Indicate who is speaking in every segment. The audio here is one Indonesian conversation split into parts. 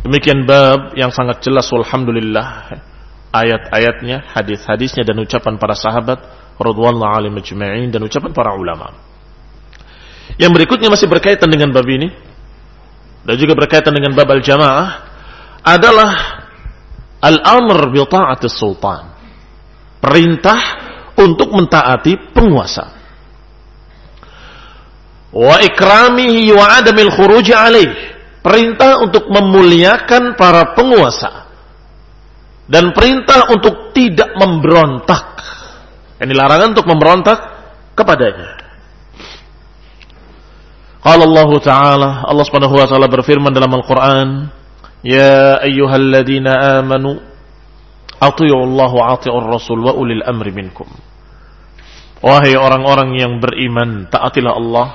Speaker 1: Demikian bab yang sangat jelas walhamdulillah ayat-ayatnya, hadis-hadisnya dan ucapan para sahabat radhiyallahu ajma'in dan ucapan para ulama. Yang berikutnya masih berkaitan dengan bab ini dan juga berkaitan dengan bab al-jamaah adalah al-amr bi ta'ati sultan. Perintah untuk mentaati penguasa. Wa ikramihi wa adamil khuruj alaih. Perintah untuk memuliakan para penguasa. Dan perintah untuk tidak memberontak. Ini larangan untuk memberontak kepadanya. Qala Allah Ta'ala, Allah Subhanahu wa taala berfirman dalam Al-Qur'an, "Ya ayyuhalladzina amanu atii'u Allah wa atii'ur Rasul wa ulil amri minkum." Wahai orang-orang yang beriman, taatilah Allah,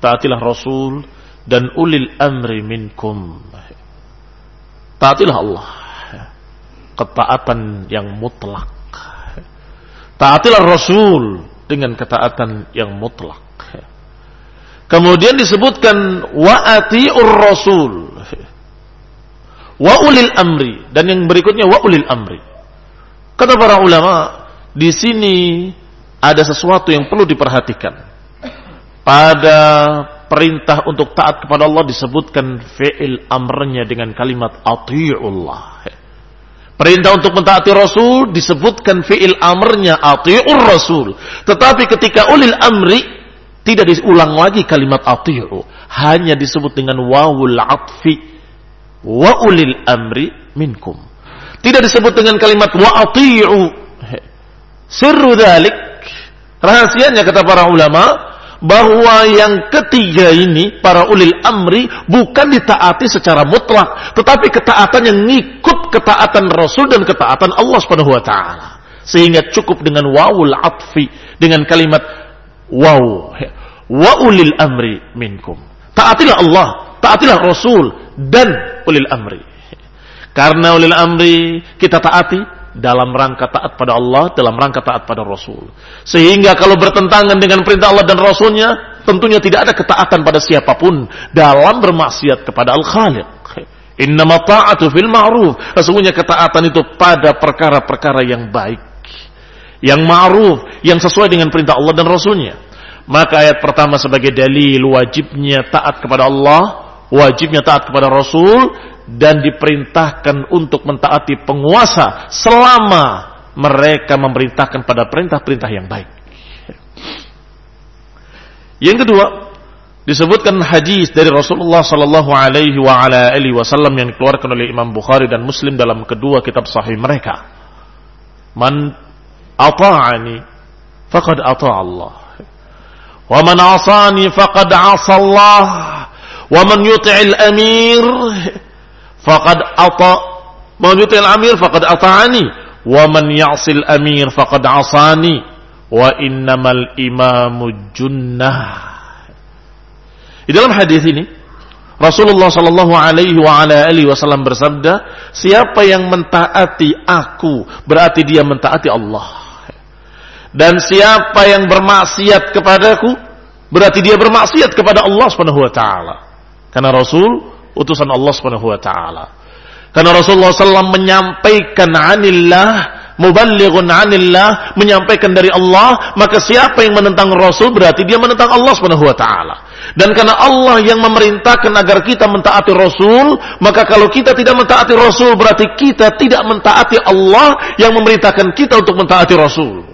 Speaker 1: taatilah Rasul dan ulil amri minkum. Taatilah Allah. Ketaatan yang mutlak. Taatilah Rasul dengan ketaatan yang mutlak. Kemudian disebutkan wa atiur rasul. Wa ulil amri dan yang berikutnya wa ulil amri. Kata para ulama, di sini ada sesuatu yang perlu diperhatikan. Pada perintah untuk taat kepada Allah disebutkan fi'il amrnya dengan kalimat ati'ullah. Perintah untuk mentaati Rasul disebutkan fi'il amrnya ati'ur Rasul. Tetapi ketika ulil amri tidak diulang lagi kalimat ati'u. Hanya disebut dengan wawul atfi. Wa ulil amri minkum. Tidak disebut dengan kalimat wa ati'u. Sirru dalik. Rahasianya kata para ulama. Bahwa yang ketiga ini, para ulil amri, bukan ditaati secara mutlak. Tetapi ketaatan yang ngikut ketaatan Rasul dan ketaatan Allah subhanahu wa ta'ala. Sehingga cukup dengan wawul atfi. Dengan kalimat wow wa ulil amri minkum. Taatilah Allah, taatilah Rasul dan ulil amri. Karena ulil amri kita taati dalam rangka taat pada Allah, dalam rangka taat pada Rasul. Sehingga kalau bertentangan dengan perintah Allah dan Rasulnya, tentunya tidak ada ketaatan pada siapa pun dalam bermaksiat kepada Al-Khaliq. Innama ta'atu fil ma'ruf. Sesungguhnya ketaatan itu pada perkara-perkara yang baik. Yang ma'ruf, yang sesuai dengan perintah Allah dan Rasulnya. Maka ayat pertama sebagai dalil wajibnya taat kepada Allah, wajibnya taat kepada Rasul dan diperintahkan untuk mentaati penguasa selama mereka memerintahkan pada perintah-perintah yang baik. Yang kedua, disebutkan hadis dari Rasulullah sallallahu alaihi wa ala alihi wasallam yang dikeluarkan oleh Imam Bukhari dan Muslim dalam kedua kitab sahih mereka. Man ata'ani faqad ata'a Allah. Wa man asani faqad asa Allah. Wa man yuti'il amir faqad ata man yuti'il amir faqad ata'ani wa man ya'sil amir faqad asani wa innamal imamu junnah. Di dalam hadis ini Rasulullah sallallahu alaihi wa ala alihi wasallam bersabda, siapa yang mentaati aku berarti dia mentaati Allah. Dan siapa yang bermaksiat kepadaku, berarti dia bermaksiat kepada Allah Subhanahu wa taala. Karena Rasul utusan Allah Subhanahu wa taala. Karena Rasulullah SAW menyampaikan anillah, muballighun anillah, menyampaikan dari Allah, maka siapa yang menentang Rasul berarti dia menentang Allah Subhanahu wa taala. Dan karena Allah yang memerintahkan agar kita mentaati Rasul, maka kalau kita tidak mentaati Rasul berarti kita tidak mentaati Allah yang memerintahkan kita untuk mentaati Rasul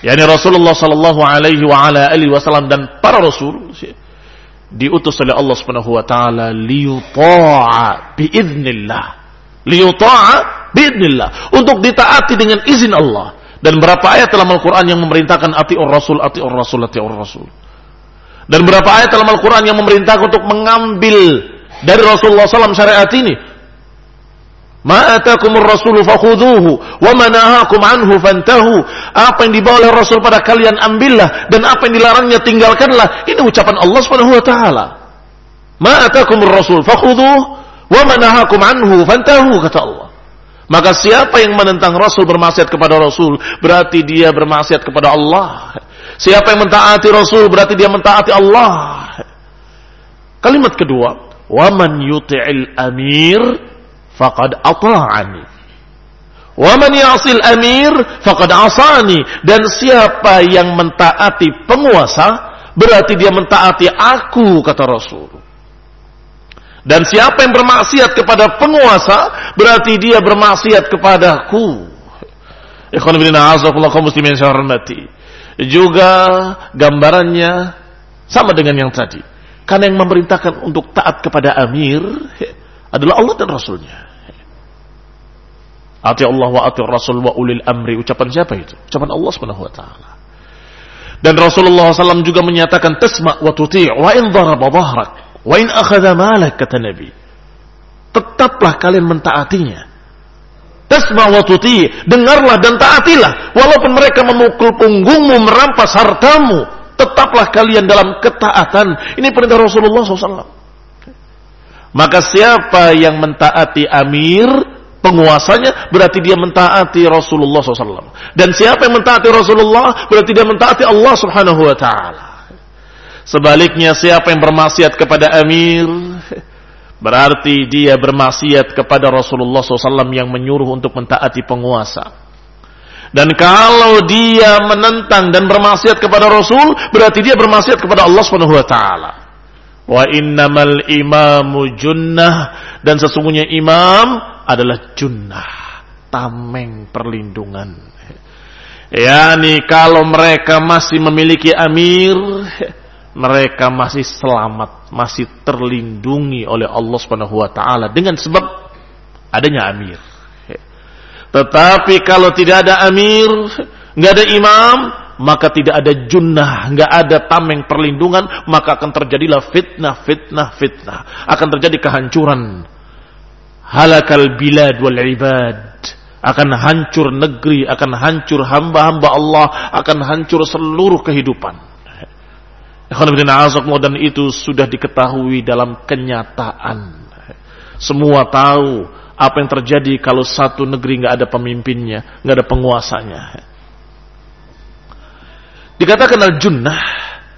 Speaker 1: yakni Rasulullah sallallahu alaihi wasallam dan para rasul diutus oleh Allah Subhanahu wa taala liyuta'a biiznillah liyuta'a biiznillah untuk ditaati dengan izin Allah. Dan berapa ayat dalam Al-Qur'an yang memerintahkan atiur rasul atiur rasul atiur rasul. Dan berapa ayat dalam Al-Qur'an yang memerintahkan untuk mengambil dari Rasulullah SAW syariat ini Ma atakumur rasulu fakhuduhu wa manahakum anhu fantahu. Apa yang dibawa oleh Rasul pada kalian ambillah dan apa yang dilarangnya tinggalkanlah. Ini ucapan Allah Subhanahu wa taala. Ma atakumur rasul fakhuduhu wa manahakum anhu fantahu kata Allah. Maka siapa yang menentang Rasul bermaksiat kepada Rasul berarti dia bermaksiat kepada Allah. Siapa yang mentaati Rasul berarti dia mentaati Allah. Kalimat kedua, Wa man yuti'il amir faqad ata'ani. Wa man ya'sil amir faqad asani. Dan siapa yang mentaati penguasa berarti dia mentaati aku kata Rasul. Dan siapa yang bermaksiat kepada penguasa berarti dia bermaksiat kepadaku. Ikhwan bin a'azakullah kaum muslimin yang hormati. Juga gambarannya sama dengan yang tadi. Karena yang memerintahkan untuk taat kepada amir adalah Allah dan Rasulnya. Ati Allah wa ati Rasul wa ulil amri. Ucapan siapa itu? Ucapan Allah subhanahu wa ta'ala. Dan Rasulullah SAW juga menyatakan tasma' wa tuti' wa in dharaba dhahrak wa in akhadha malak kata Nabi. Tetaplah kalian mentaatinya. Tasma wa tuti, dengarlah dan taatilah walaupun mereka memukul punggungmu merampas hartamu, tetaplah kalian dalam ketaatan. Ini perintah Rasulullah SAW. Maka siapa yang mentaati amir, penguasanya, berarti dia mentaati Rasulullah SAW. Dan siapa yang mentaati Rasulullah, berarti dia mentaati Allah Subhanahu Wa Taala. Sebaliknya siapa yang bermaksiat kepada amir, Berarti dia bermaksiat kepada Rasulullah SAW yang menyuruh untuk mentaati penguasa. Dan kalau dia menentang dan bermaksiat kepada Rasul, berarti dia bermaksiat kepada Allah Subhanahu wa taala. Wa innamal imamu junnah dan sesungguhnya imam adalah junnah, tameng perlindungan. Yani kalau mereka masih memiliki amir, mereka masih selamat, masih terlindungi oleh Allah Subhanahu wa taala dengan sebab adanya amir. Tetapi kalau tidak ada amir, nggak ada imam, maka tidak ada junnah, nggak ada tameng perlindungan, maka akan terjadilah fitnah, fitnah, fitnah. Akan terjadi kehancuran. Halakal bilad wal ibad. Akan hancur negeri, akan hancur hamba-hamba Allah, akan hancur seluruh kehidupan dan itu sudah diketahui dalam kenyataan. Semua tahu apa yang terjadi kalau satu negeri nggak ada pemimpinnya, nggak ada penguasanya. Dikatakan al-junnah,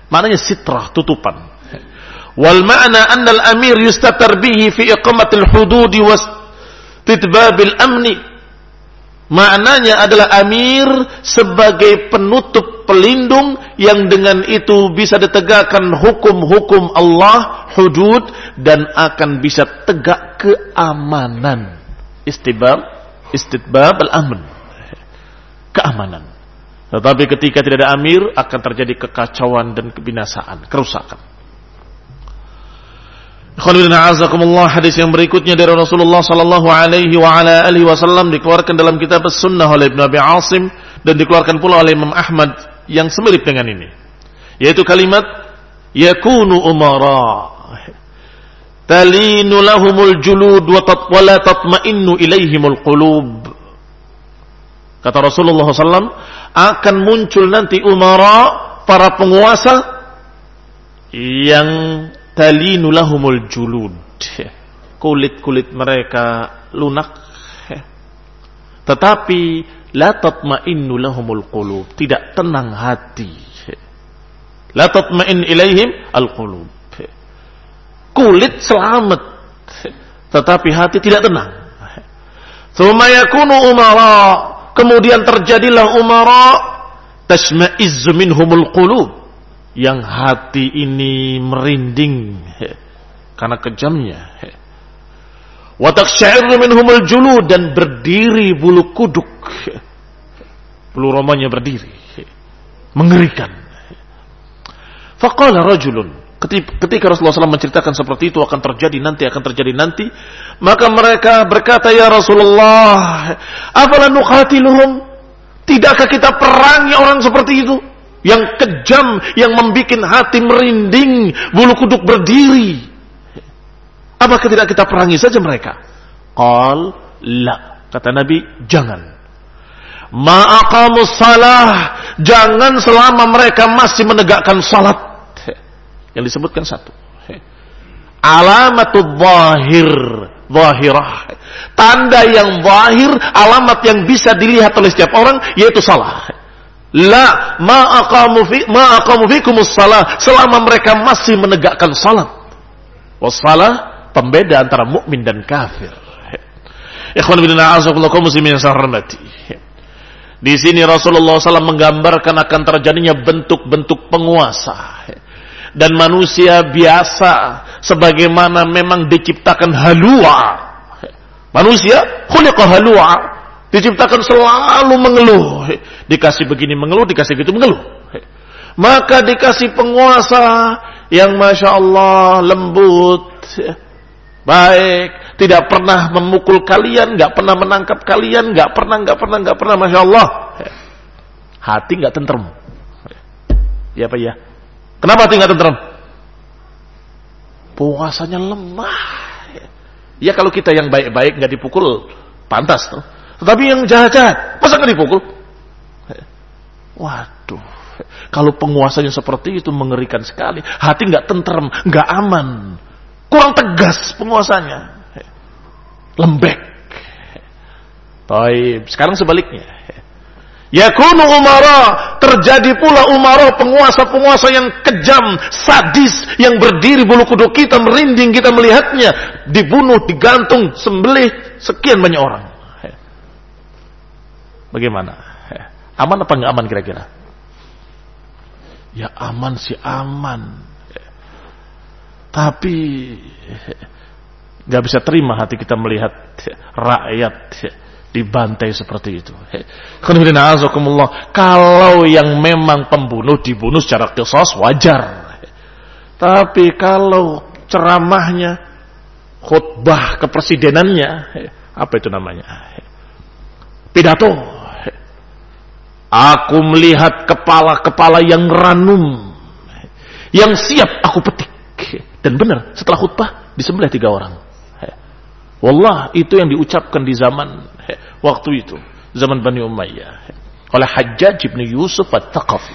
Speaker 1: maknanya sitrah, tutupan. Wal ma'na anna al-amir yustatar bihi fi iqamatil hududi was titbabil amni. Maknanya adalah amir sebagai penutup pelindung yang dengan itu bisa ditegakkan hukum-hukum Allah, hudud dan akan bisa tegak keamanan. Istibab, istibab al-aman. Keamanan. Tetapi ketika tidak ada amir akan terjadi kekacauan dan kebinasaan, kerusakan. Hadis yang berikutnya dari Rasulullah sallallahu alaihi wa ala alihi wasallam dikeluarkan dalam kitab Sunnah oleh Ibnu Abi Asim dan dikeluarkan pula oleh Imam Ahmad yang semirip dengan ini. Yaitu kalimat yakunu umara. Talinu lahumul julud wa la tatma'innu ilaihimul qulub. Kata Rasulullah SAW akan muncul nanti umara para penguasa yang talinu lahumul julud kulit-kulit mereka lunak tetapi la tatma'innu lahumul qulub, tidak tenang hati. La tatma'in ilaihim al-qulub. Kulit selamat, tetapi hati tidak tenang. Thumma yakunu umara, kemudian terjadilah umara tashma'izzu minhumul qulub. Yang hati ini merinding karena kejamnya Wataksyairu minhumul julu dan berdiri bulu kuduk. Bulu romanya berdiri. Mengerikan. Faqala rajulun. Ketika Rasulullah SAW menceritakan seperti itu akan terjadi nanti, akan terjadi nanti. Maka mereka berkata, Ya Rasulullah, apalah nukhatiluhum? Tidakkah kita perangi orang seperti itu? Yang kejam, yang membuat hati merinding, bulu kuduk berdiri. Apakah tidak kita perangi saja mereka? Qal la. Kata Nabi, jangan. Ma'aqamus salah. Jangan selama mereka masih menegakkan salat. Yang disebutkan satu. Alamatul zahir. Zahirah. Tanda yang zahir, alamat yang bisa dilihat oleh setiap orang, yaitu salah. La ma'aqamu fi ma'aqamu fikumus salah selama mereka masih menegakkan salat. Wassalah pembeda antara mukmin dan kafir. Ikhwan bin a'azakullah muslimin hormati. Di sini Rasulullah SAW menggambarkan akan terjadinya bentuk-bentuk penguasa dan manusia biasa sebagaimana memang diciptakan halua. Manusia khuliqa halua, diciptakan selalu mengeluh. Dikasih begini mengeluh, dikasih gitu mengeluh. Maka dikasih penguasa yang masya Allah lembut, baik, tidak pernah memukul kalian, nggak pernah menangkap kalian, nggak pernah, nggak pernah, nggak pernah, masya Allah. Hati nggak tentrem. Ya apa ya? Kenapa hati nggak tentrem? Puasanya lemah. Ya kalau kita yang baik-baik nggak dipukul, pantas tuh. Tetapi yang jahat-jahat, masa nggak dipukul? Waduh, kalau penguasanya seperti itu mengerikan sekali. Hati nggak tentrem, nggak aman kurang tegas penguasanya. Lembek. Baik, sekarang sebaliknya. Yakunu umara, terjadi pula umara penguasa-penguasa yang kejam, sadis, yang berdiri bulu kuduk kita merinding kita melihatnya, dibunuh, digantung, sembelih sekian banyak orang. Bagaimana? Aman apa nggak aman kira-kira? Ya aman sih aman. Tapi nggak bisa terima hati kita melihat rakyat dibantai seperti itu. Kalau yang memang pembunuh dibunuh secara kisos wajar. Tapi kalau ceramahnya khutbah kepresidenannya apa itu namanya? Pidato. Aku melihat kepala-kepala yang ranum yang siap aku petik. Dan benar, setelah khutbah disembelih tiga orang. Wallah, itu yang diucapkan di zaman waktu itu, zaman Bani Umayyah. Oleh Hajjaj bin Yusuf At-Taqafi.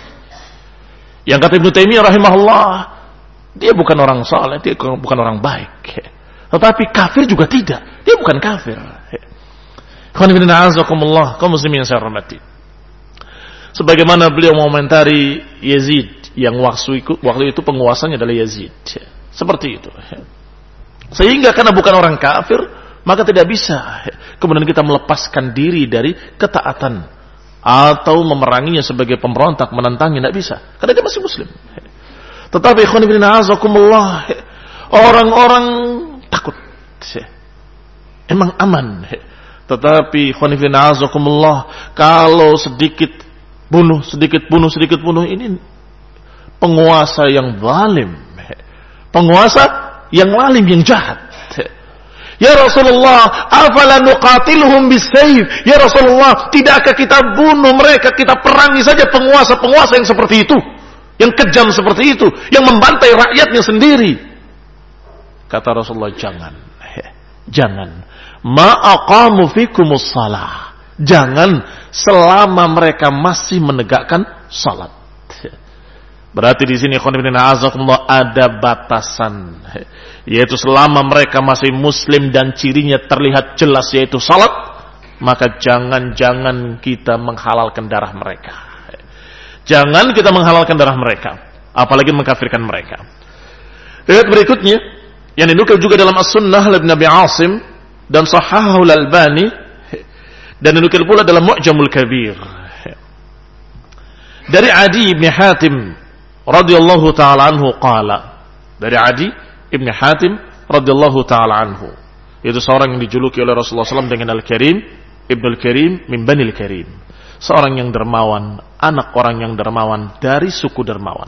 Speaker 1: Yang kata Ibnu Taimiyah rahimahullah, dia bukan orang saleh, dia bukan orang baik. Tetapi kafir juga tidak. Dia bukan kafir. Khana bin kaum muslimin saya hormati. Sebagaimana beliau mengomentari Yazid yang waktu itu, waktu itu penguasanya adalah Yazid. Seperti itu. Sehingga karena bukan orang kafir, maka tidak bisa kemudian kita melepaskan diri dari ketaatan atau memeranginya sebagai pemberontak, menentangnya tidak bisa. Karena dia masih muslim. Tetapi orang-orang takut. Emang aman. Tetapi kalau sedikit bunuh, sedikit bunuh, sedikit bunuh ini penguasa yang zalim penguasa yang lalim yang jahat. Ya Rasulullah, afala nuqatiluhum bisayf? Ya Rasulullah, tidakkah kita bunuh mereka, kita perangi saja penguasa-penguasa yang seperti itu, yang kejam seperti itu, yang membantai rakyatnya sendiri? Kata Rasulullah, jangan. Jangan. Ma'aqamu fikumus salah. Jangan selama mereka masih menegakkan salat. Berarti di sini ada batasan yaitu selama mereka masih muslim dan cirinya terlihat jelas yaitu salat maka jangan-jangan kita menghalalkan darah mereka. Jangan kita menghalalkan darah mereka, apalagi mengkafirkan mereka. Lihat berikutnya yang dinukil juga dalam As-Sunnah Nabi Asim dan Sahahul Albani dan dinukil pula dalam Mu'jamul Kabir. Dari Adi bin Hatim radhiyallahu taala anhu qala. Dari Adi Ibn Hatim radhiyallahu taala anhu. Itu seorang yang dijuluki oleh Rasulullah SAW dengan Al-Karim Ibnul Karim min Banil Karim. Seorang yang dermawan anak orang yang dermawan dari suku dermawan.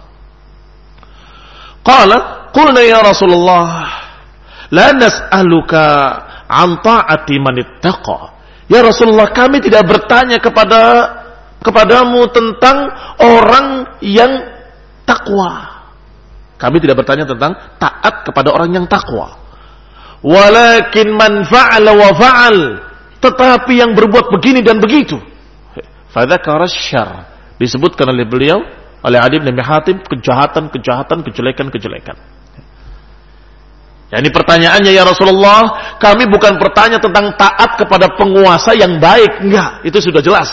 Speaker 1: Qala qulna ya Rasulullah la nas'aluka an ta'ati man ittaqa ya Rasulullah kami tidak bertanya kepada kepadamu tentang orang yang takwa. Kami tidak bertanya tentang taat kepada orang yang takwa. Walakin man fa'ala wa fa'al. Tetapi yang berbuat begini dan begitu. Fadzakara syar. Disebutkan oleh beliau, oleh Adi bin Hatim, kejahatan-kejahatan, kejelekan-kejelekan. Ya, ini pertanyaannya ya Rasulullah, kami bukan bertanya tentang taat kepada penguasa yang baik. Enggak, itu sudah jelas.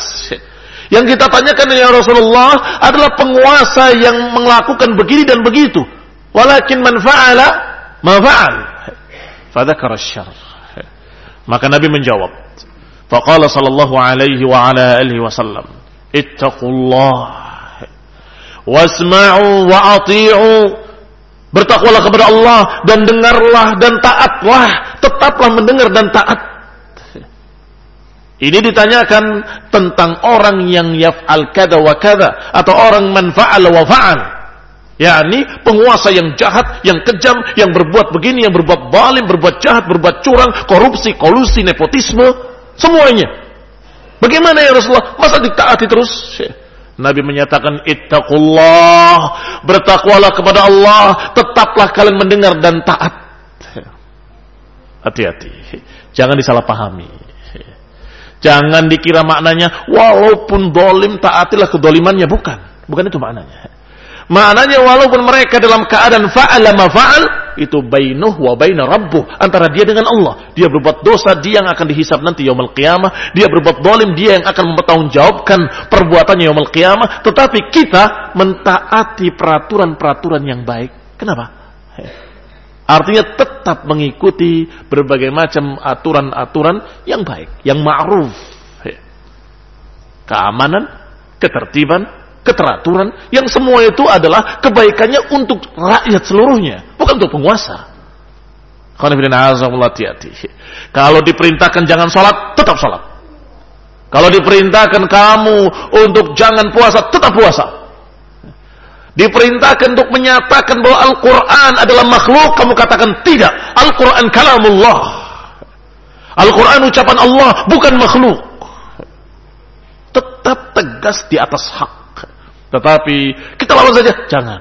Speaker 1: Yang kita tanyakan ya Rasulullah adalah penguasa yang melakukan begini dan begitu. Walakin man fa'ala ma fa'al. fadzakara. Maka Nabi menjawab. Faqala sallallahu alaihi wa ala alihi wasallam, "Ittaqullah wasma'u wa ati'u." Bertakwalah kepada Allah dan dengarlah dan taatlah, tetaplah mendengar dan taat. Ini ditanyakan tentang orang yang yaf'al kada wa kada atau orang man fa'ala wa fa'al yakni penguasa yang jahat, yang kejam, yang berbuat begini, yang berbuat balim, berbuat jahat, berbuat curang, korupsi, kolusi, nepotisme, semuanya. Bagaimana ya Rasulullah? Masa ditaati terus? Nabi menyatakan ittaqullah, bertakwalah kepada Allah, tetaplah kalian mendengar dan taat. Hati-hati. Jangan disalahpahami. Jangan dikira maknanya walaupun dolim taatilah kedolimannya bukan. Bukan itu maknanya. Maknanya walaupun mereka dalam keadaan fa'ala ma fa'al, itu bainuh wa baina rabbuh. Antara dia dengan Allah. Dia berbuat dosa, dia yang akan dihisap nanti yaumul qiyamah. Dia berbuat dolim, dia yang akan mempertanggungjawabkan perbuatannya yaumul qiyamah. Tetapi kita mentaati peraturan-peraturan yang baik. Kenapa? Artinya tetap mengikuti berbagai macam aturan-aturan yang baik, yang ma'ruf. Keamanan, ketertiban, keteraturan yang semua itu adalah kebaikannya untuk rakyat seluruhnya, bukan untuk penguasa. Kalau diperintahkan jangan sholat, tetap sholat. Kalau diperintahkan kamu untuk jangan puasa, tetap puasa. Diperintahkan untuk menyatakan bahwa Al-Quran adalah makhluk, kamu katakan tidak. Al-Quran kalamullah. Al-Quran ucapan Allah, bukan makhluk. Tetap tegas di atas hak. Tetapi kita lawan saja, jangan.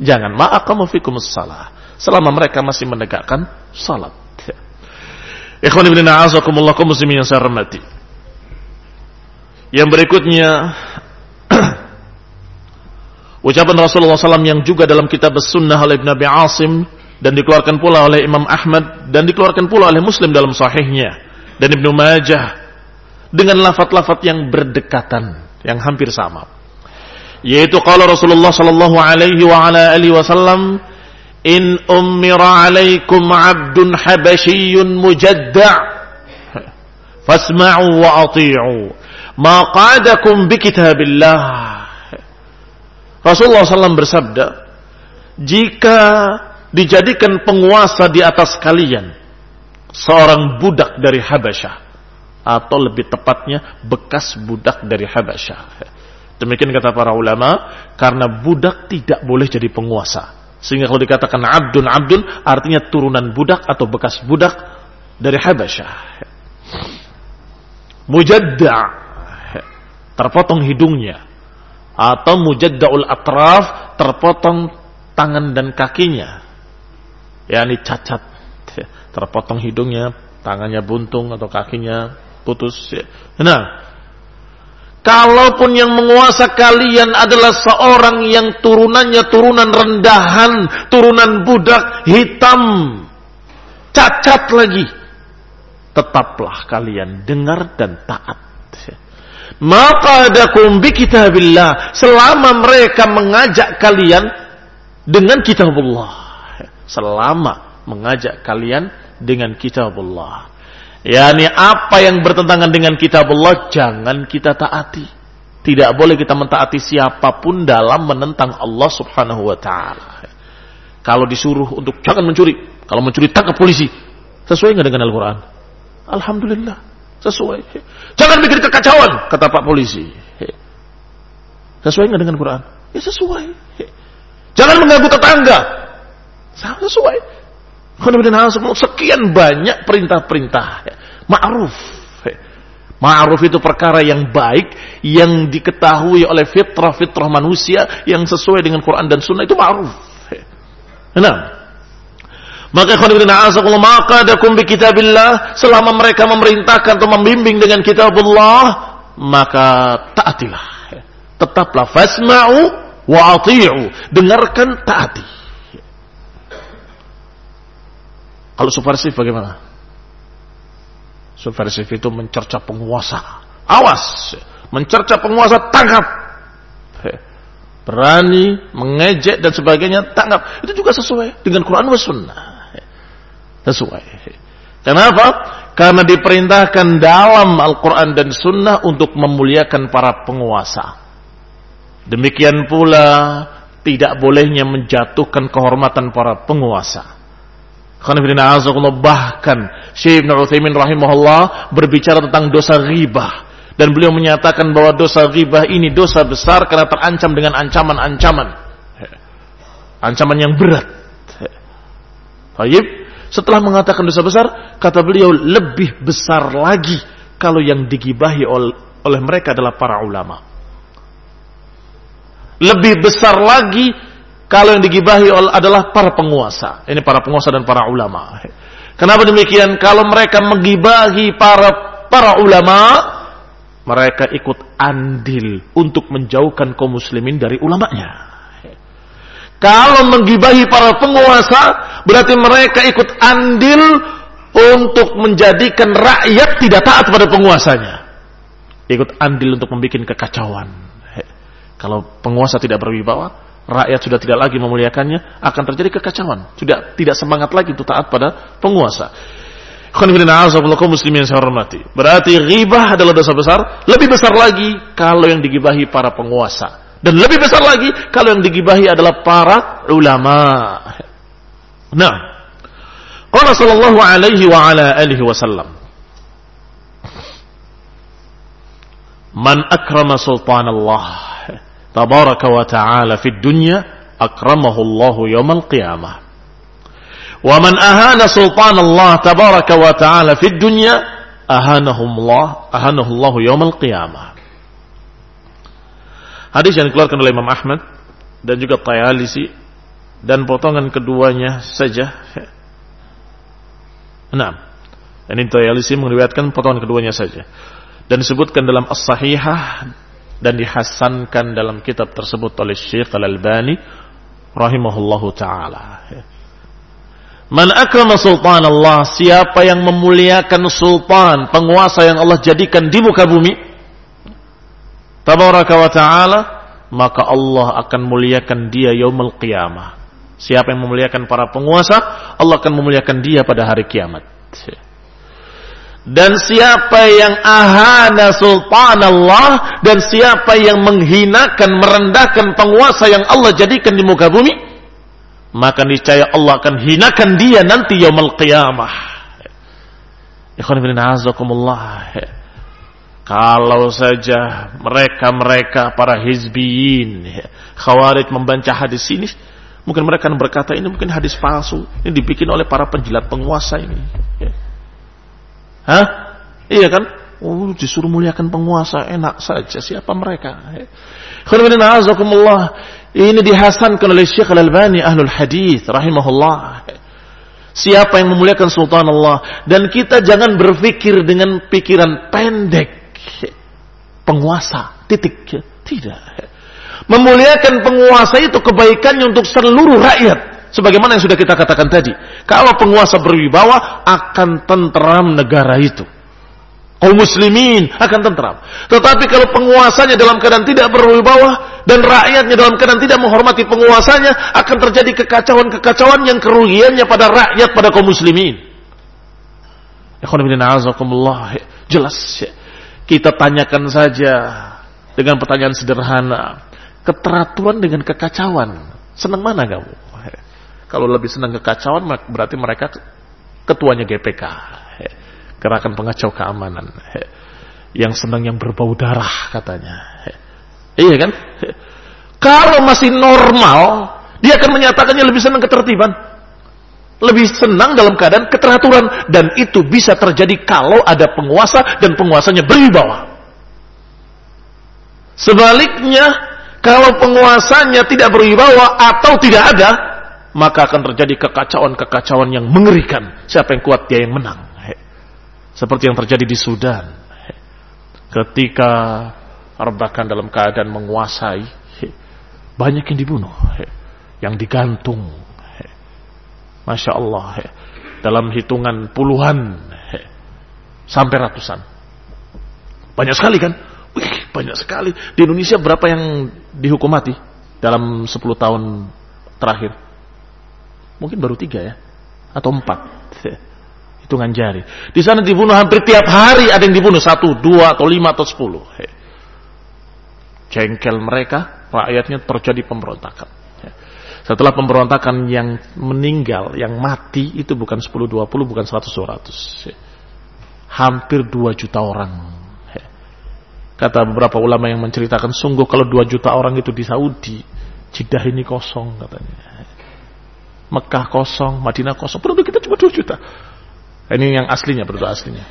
Speaker 1: Jangan. Ma'akamu fikumus salah. Selama mereka masih menegakkan salat. Ikhwan ibn a'azakumullah muslimin yang saya hormati. Yang berikutnya ucapan Rasulullah SAW yang juga dalam kitab sunnah oleh Ibn Abi Asim dan dikeluarkan pula oleh Imam Ahmad dan dikeluarkan pula oleh Muslim dalam sahihnya dan Ibnu Majah dengan lafat-lafat yang berdekatan yang hampir sama yaitu kalau Rasulullah sallallahu alaihi wa ala alihi wasallam in ummira alaikum 'abdun habasyiyyun mujadda' fasma'u wa ati'u. Ma qadakum bi kitabillah. Rasulullah SAW bersabda jika dijadikan penguasa di atas kalian seorang budak dari Habasyah atau lebih tepatnya bekas budak dari Habasyah Demikian kata para ulama, karena budak tidak boleh jadi penguasa. Sehingga kalau dikatakan abdun abdun, artinya turunan budak atau bekas budak dari Habasyah. Mujadda' terpotong hidungnya atau mujadda'ul atraf terpotong tangan dan kakinya. Ya ini cacat, terpotong hidungnya, tangannya buntung atau kakinya putus. Nah, Kalaupun yang menguasa kalian adalah seorang yang turunannya turunan rendahan, turunan budak hitam, cacat lagi. Tetaplah kalian dengar dan taat. Maka ada kumbi kitabillah selama mereka mengajak kalian dengan kitabullah. Selama mengajak kalian dengan kitabullah yakni apa yang bertentangan dengan kitab Allah jangan kita taati. Tidak boleh kita mentaati siapa pun dalam menentang Allah Subhanahu wa taala. Kalau disuruh untuk jangan mencuri, kalau mencuri tangkap polisi. Sesuai nggak dengan Al-Qur'an? Alhamdulillah, sesuai. Jangan bikin kekacauan, kata Pak polisi. Sesuai nggak dengan Al-Quran? Ya sesuai. Jangan mengganggu tetangga. Sesuai. Sekian banyak perintah-perintah. Ma'ruf. Ma'ruf itu perkara yang baik, yang diketahui oleh fitrah-fitrah manusia, yang sesuai dengan Quran dan Sunnah, itu ma'ruf. Nah, maka asakullah maka dakum bi kitabillah selama mereka memerintahkan atau membimbing dengan kitabullah maka taatilah. Tetaplah fasma'u wa ati'u. Dengarkan taati. Kalau subversif bagaimana? Subversif itu mencerca penguasa. Awas, mencerca penguasa tangkap. Berani mengejek dan sebagainya tangkap. Itu juga sesuai dengan Quran dan Sunnah. sesuai. Kenapa? Karena diperintahkan dalam Al-Quran dan Sunnah untuk memuliakan para penguasa. Demikian pula tidak bolehnya menjatuhkan kehormatan para penguasa. Bahkan Syekh Ibn Uthaymin rahimahullah berbicara tentang dosa ghibah. Dan beliau menyatakan bahwa dosa ghibah ini dosa besar karena terancam dengan ancaman-ancaman. Ancaman yang berat. Setelah mengatakan dosa besar, kata beliau lebih besar lagi kalau yang digibahi oleh mereka adalah para ulama. Lebih besar lagi kalau yang digibahi adalah para penguasa. Ini para penguasa dan para ulama. Kenapa demikian? Kalau mereka menggibahi para para ulama, mereka ikut andil untuk menjauhkan kaum muslimin dari ulamanya. Kalau menggibahi para penguasa, berarti mereka ikut andil untuk menjadikan rakyat tidak taat pada penguasanya. Ikut andil untuk membuat kekacauan. Kalau penguasa tidak berwibawa, rakyat sudah tidak lagi memuliakannya, akan terjadi kekacauan. Sudah tidak semangat lagi untuk taat pada penguasa. muslimin saya hormati. Berarti ghibah adalah dosa besar. Lebih besar lagi kalau yang digibahi para penguasa. Dan lebih besar lagi kalau yang digibahi adalah para ulama. Nah, Allah sallallahu alaihi wa ala alihi wasallam Man akrama sultan Allah tabaraka wa ta'ala fid dunya akramahu Allah yawmal qiyamah. Wa man ahana sultan Allah tabaraka wa ta'ala dunya Allah ahanahu Allah yang dikeluarkan oleh Imam Ahmad dan juga Tayalisi dan potongan keduanya saja. Enam. Ini Tayalisi meriwayatkan potongan keduanya saja. Dan disebutkan dalam As-Sahihah dan dihasankan dalam kitab tersebut oleh Syekh Al-Albani rahimahullahu taala. Man akrama sultan Allah, siapa yang memuliakan sultan, penguasa yang Allah jadikan di muka bumi, tabaraka wa taala, maka Allah akan muliakan dia yaumul qiyamah. Siapa yang memuliakan para penguasa, Allah akan memuliakan dia pada hari kiamat. Dan siapa yang ahana sultan Allah dan siapa yang menghinakan, merendahkan penguasa yang Allah jadikan di muka bumi, maka niscaya Allah akan hinakan dia nanti yaumul qiyamah. Ikhwan bin azakumullah. Kalau saja mereka-mereka para hizbiyin, khawarij membaca hadis ini, mungkin mereka akan berkata ini mungkin hadis palsu, ini dibikin oleh para penjilat penguasa ini. Hah? Iya kan? Oh, disuruh muliakan penguasa, enak saja. Siapa mereka? Ini dihasankan oleh Syekh Al-Albani Ahlul Hadis rahimahullah. Siapa yang memuliakan Sultan Allah dan kita jangan berpikir dengan pikiran pendek. Penguasa, titik. Tidak. Memuliakan penguasa itu kebaikannya untuk seluruh rakyat. Sebagaimana yang sudah kita katakan tadi. Kalau penguasa berwibawa, akan tentram negara itu. Kaum muslimin akan tentram. Tetapi kalau penguasanya dalam keadaan tidak berwibawa, dan rakyatnya dalam keadaan tidak menghormati penguasanya, akan terjadi kekacauan-kekacauan yang kerugiannya pada rakyat, pada kaum muslimin. Jelas. Kita tanyakan saja dengan pertanyaan sederhana. Keteraturan dengan kekacauan. Senang mana kamu? Kalau lebih senang kekacauan berarti mereka ketuanya GPK. Gerakan pengacau keamanan. Yang senang yang berbau darah katanya. Iya kan? Kalau masih normal, dia akan menyatakannya lebih senang ketertiban. Lebih senang dalam keadaan keteraturan. Dan itu bisa terjadi kalau ada penguasa dan penguasanya berwibawa. Sebaliknya, kalau penguasanya tidak berwibawa atau tidak ada, maka akan terjadi kekacauan-kekacauan yang mengerikan. Siapa yang kuat dia yang menang. Seperti yang terjadi di Sudan. Ketika Arbakan dalam keadaan menguasai, banyak yang dibunuh, yang digantung. Masya Allah, dalam hitungan puluhan sampai ratusan. Banyak sekali kan? Wih, banyak sekali. Di Indonesia berapa yang dihukum mati dalam 10 tahun terakhir? Mungkin baru tiga ya, atau empat. hitungan jari. Di sana dibunuh hampir tiap hari ada yang dibunuh satu, dua, atau lima, atau sepuluh. Jengkel mereka, rakyatnya terjadi pemberontakan. Setelah pemberontakan yang meninggal, yang mati itu bukan 10-20, bukan 100-200. Hampir 2 juta orang. Kata beberapa ulama yang menceritakan, sungguh kalau 2 juta orang itu di Saudi, Jeddah ini kosong katanya. Mekah kosong, Madinah kosong, penduduk kita cuma 2 juta. Ini yang aslinya, penduduk aslinya.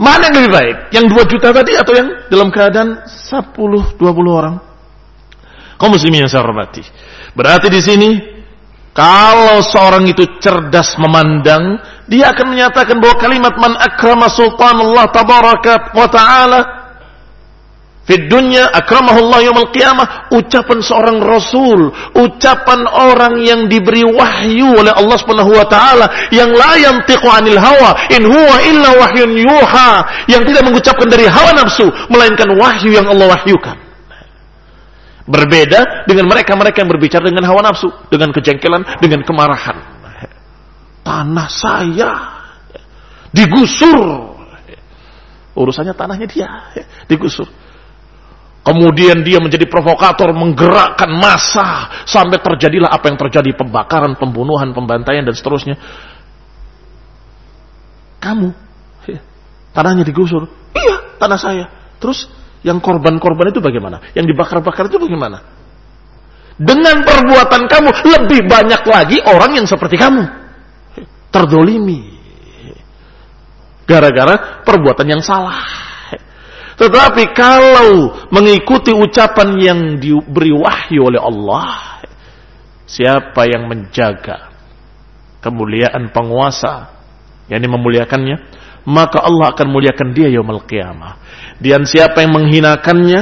Speaker 1: Mana yang lebih baik? Yang 2 juta tadi atau yang dalam keadaan 10-20 orang? kaum muslimin yang saya hormati. Berarti di sini kalau seorang itu cerdas memandang, dia akan menyatakan bahwa kalimat man akrama sultanullah tabaraka wa ta'ala Fid dunya akramahullah yaumil qiyamah ucapan seorang rasul, ucapan orang yang diberi wahyu oleh Allah Subhanahu wa taala yang la yantiqu anil hawa in huwa illa wahyun yuha yang tidak mengucapkan dari hawa nafsu melainkan wahyu yang Allah wahyukan. Berbeda dengan mereka-mereka yang berbicara dengan hawa nafsu, dengan kejengkelan, dengan kemarahan. Tanah saya digusur. Urusannya tanahnya dia, digusur. Kemudian dia menjadi provokator, menggerakkan massa sampai terjadilah apa yang terjadi, pembakaran, pembunuhan, pembantaian dan seterusnya. Kamu, tanahnya digusur. Iya, tanah saya. Terus yang korban-korban itu bagaimana? Yang dibakar-bakar itu bagaimana? Dengan perbuatan kamu lebih banyak lagi orang yang seperti kamu terdolimi gara-gara perbuatan yang salah. Tetapi kalau mengikuti ucapan yang diberi wahyu oleh Allah, siapa yang menjaga kemuliaan penguasa, yakni memuliakannya, maka Allah akan muliakan dia yaumul qiyamah. Dan siapa yang menghinakannya,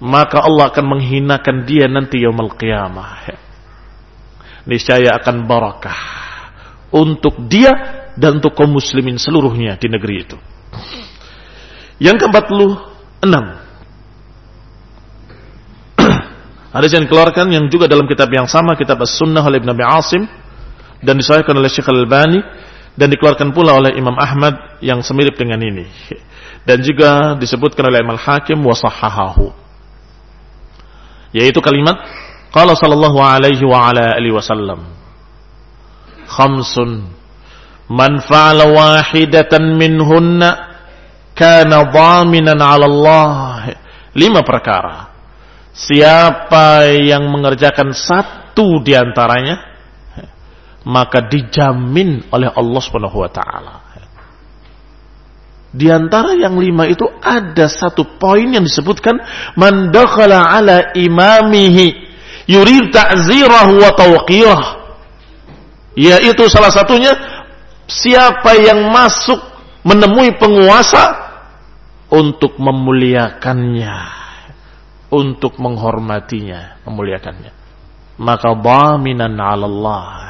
Speaker 1: maka Allah akan menghinakan dia nanti yaumul qiyamah. Niscaya akan barakah untuk dia dan untuk kaum muslimin seluruhnya di negeri itu. Yang keempat puluh enam. Hadis yang dikeluarkan yang juga dalam kitab yang sama kitab As-Sunnah oleh Ibn Abi Asim dan disahkan oleh Syekh Al-Albani dan dikeluarkan pula oleh Imam Ahmad yang semirip dengan ini dan juga disebutkan oleh Imam Hakim wa sahahahu yaitu kalimat qala sallallahu alaihi wa ala alihi wasallam khamsun man fa'ala wahidatan minhunna kana dhaminan 'ala Allah lima perkara siapa yang mengerjakan satu di antaranya maka dijamin oleh Allah Subhanahu wa taala. Di antara yang lima itu ada satu poin yang disebutkan man dakhala ala imamihi yurid ta'zirahu wa tawqirah. Yaitu salah satunya siapa yang masuk menemui penguasa untuk memuliakannya, untuk menghormatinya, memuliakannya. Maka dhaminan 'ala Allah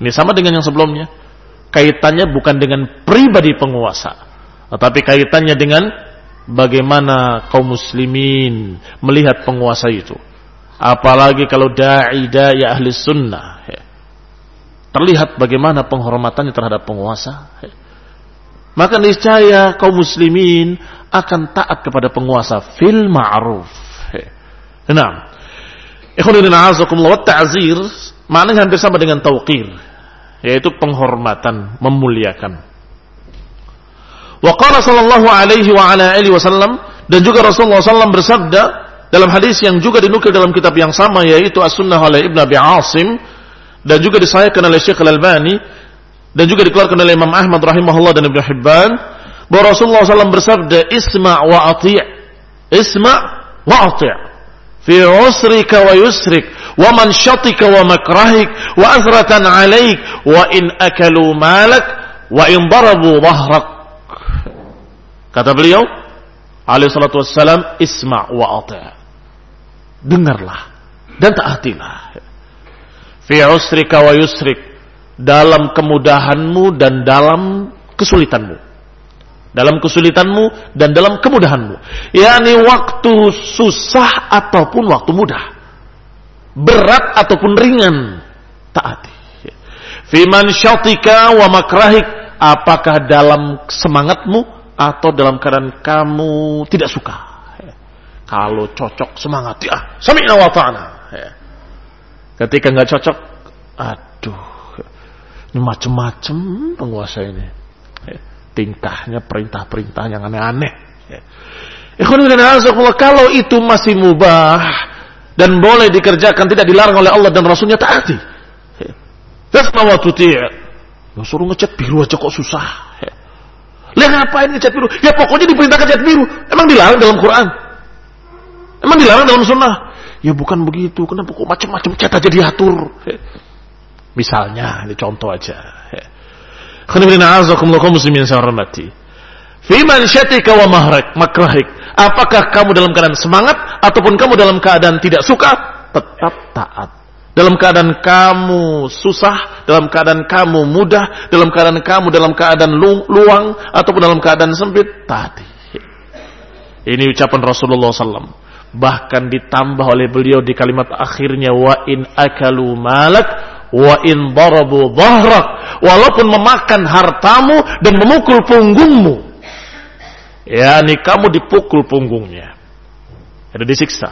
Speaker 1: ini sama dengan yang sebelumnya. Kaitannya bukan dengan pribadi penguasa, tetapi kaitannya dengan bagaimana kaum muslimin melihat penguasa itu. Apalagi kalau da'i da'i ahli sunnah. Terlihat bagaimana penghormatannya terhadap penguasa. Maka niscaya kaum muslimin akan taat kepada penguasa fil ma'ruf. Nah, ikhwan wa ta'zir maknanya hampir sama dengan tauqir yaitu penghormatan, memuliakan. Wa qala sallallahu alaihi wa ala alihi wasallam dan juga Rasulullah SAW bersabda dalam hadis yang juga dinukil dalam kitab yang sama yaitu As-Sunnah oleh Ibn Abi Asim dan juga disahkan oleh Syekh Al-Albani dan juga dikeluarkan oleh Imam Ahmad rahimahullah dan Ibn Hibban bahwa Rasulullah SAW bersabda isma' wa ati' isma' wa ati' fi usrika wa yusrik. Wa man syatika wa makrahik. Wa azratan alaik. Wa in akalu malak. Wa in darabu dhahrak. Kata beliau alaihi salatu wassalam isma' wa ati' dengarlah dan taatilah. Fi usrika wa yusrik dalam kemudahanmu dan dalam kesulitanmu dalam kesulitanmu dan dalam kemudahanmu yakni waktu susah ataupun waktu mudah berat ataupun ringan taati Fiman syatika wa makrahik. Apakah dalam semangatmu atau dalam keadaan kamu tidak suka? Kalau cocok semangat ya, sami'na wa ta'na. Ketika nggak cocok, aduh, ini macam-macam penguasa ini. Tingkahnya perintah-perintah yang aneh-aneh. Kalau itu masih mubah dan boleh dikerjakan tidak dilarang oleh Allah dan Rasulnya taati. Tuti'. Ya suruh ngecat biru aja kok susah. Lihat ngapain ngecat biru? Ya pokoknya diperintahkan cat biru. Emang dilarang dalam Quran? Emang dilarang dalam sunnah? Ya bukan begitu. Kenapa kok macam-macam cat aja diatur? Misalnya, ini contoh aja. Muslimin saya hormati. Fiman syatika wa mahrak makrahik. Apakah kamu dalam keadaan semangat ataupun kamu dalam keadaan tidak suka? Tetap taat. Dalam keadaan kamu susah, dalam keadaan kamu mudah, dalam keadaan kamu dalam keadaan lu luang ataupun dalam keadaan sempit, taati. Ini ucapan Rasulullah SAW. Bahkan ditambah oleh beliau di kalimat akhirnya wa in akalu malak wa in darabu dhahrak. Walaupun memakan hartamu dan memukul punggungmu. Yakni kamu dipukul punggungnya. Ada disiksa.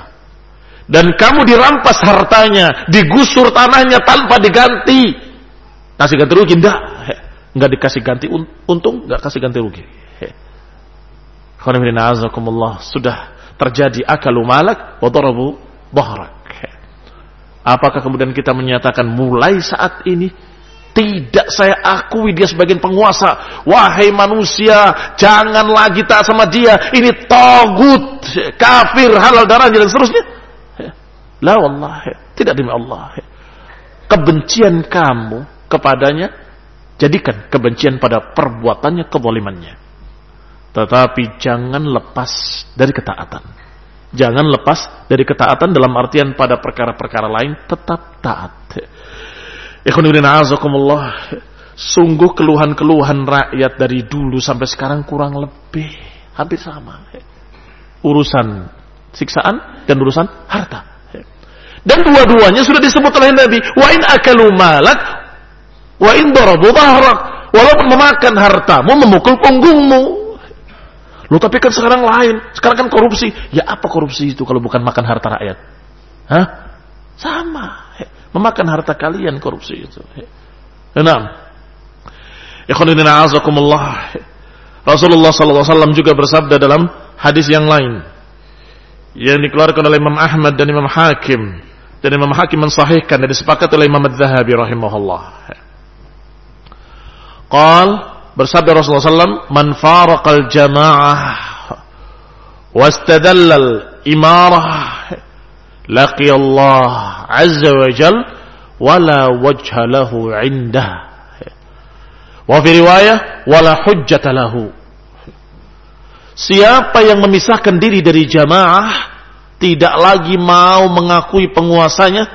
Speaker 1: Dan kamu dirampas hartanya digusur tanahnya tanpa diganti. Kasih ganti rugi? Enggak enggak dikasih ganti untung enggak kasih ganti rugi. Sudah terjadi akalu malak wa darabu dhahrak apakah kemudian kita menyatakan mulai saat ini tidak saya akui dia sebagai penguasa. Wahai manusia, jangan lagi tak sama dia. Ini togut, kafir, halal darahnya dan seterusnya. La wallah, tidak demi Allah. Kebencian kamu kepadanya, jadikan kebencian pada perbuatannya, kezalimannya. Tetapi jangan lepas dari ketaatan. Jangan lepas dari ketaatan dalam artian pada perkara-perkara lain tetap taat. Sungguh keluhan-keluhan rakyat dari dulu sampai sekarang kurang lebih hampir sama. Urusan siksaan dan urusan harta. Dan dua-duanya sudah disebut oleh Nabi. Wa in akalu malak wa in darabu dhahrak. Walaupun memakan hartamu, memukul punggungmu. Lu tapi kan sekarang lain. Sekarang kan korupsi. Ya apa korupsi itu kalau bukan makan harta rakyat? Hah? Sama memakan harta kalian korupsi itu. Enam. Ikhwanina azakumullah. Rasulullah wasallam juga bersabda dalam hadis yang lain yang dikeluarkan oleh Imam Ahmad dan Imam Hakim dan Imam Hakim mensahihkan dan disepakati oleh Imam Adz-Dzahabi rahimahullah. Qal bersabda Rasulullah sallam man faraqal jamaah wastadallal imarah laqi Allah azza wa jal wala wajha lahu indah. Wa fi riwayah wala hujjata lahu. Siapa yang memisahkan diri dari jamaah tidak lagi mau mengakui penguasanya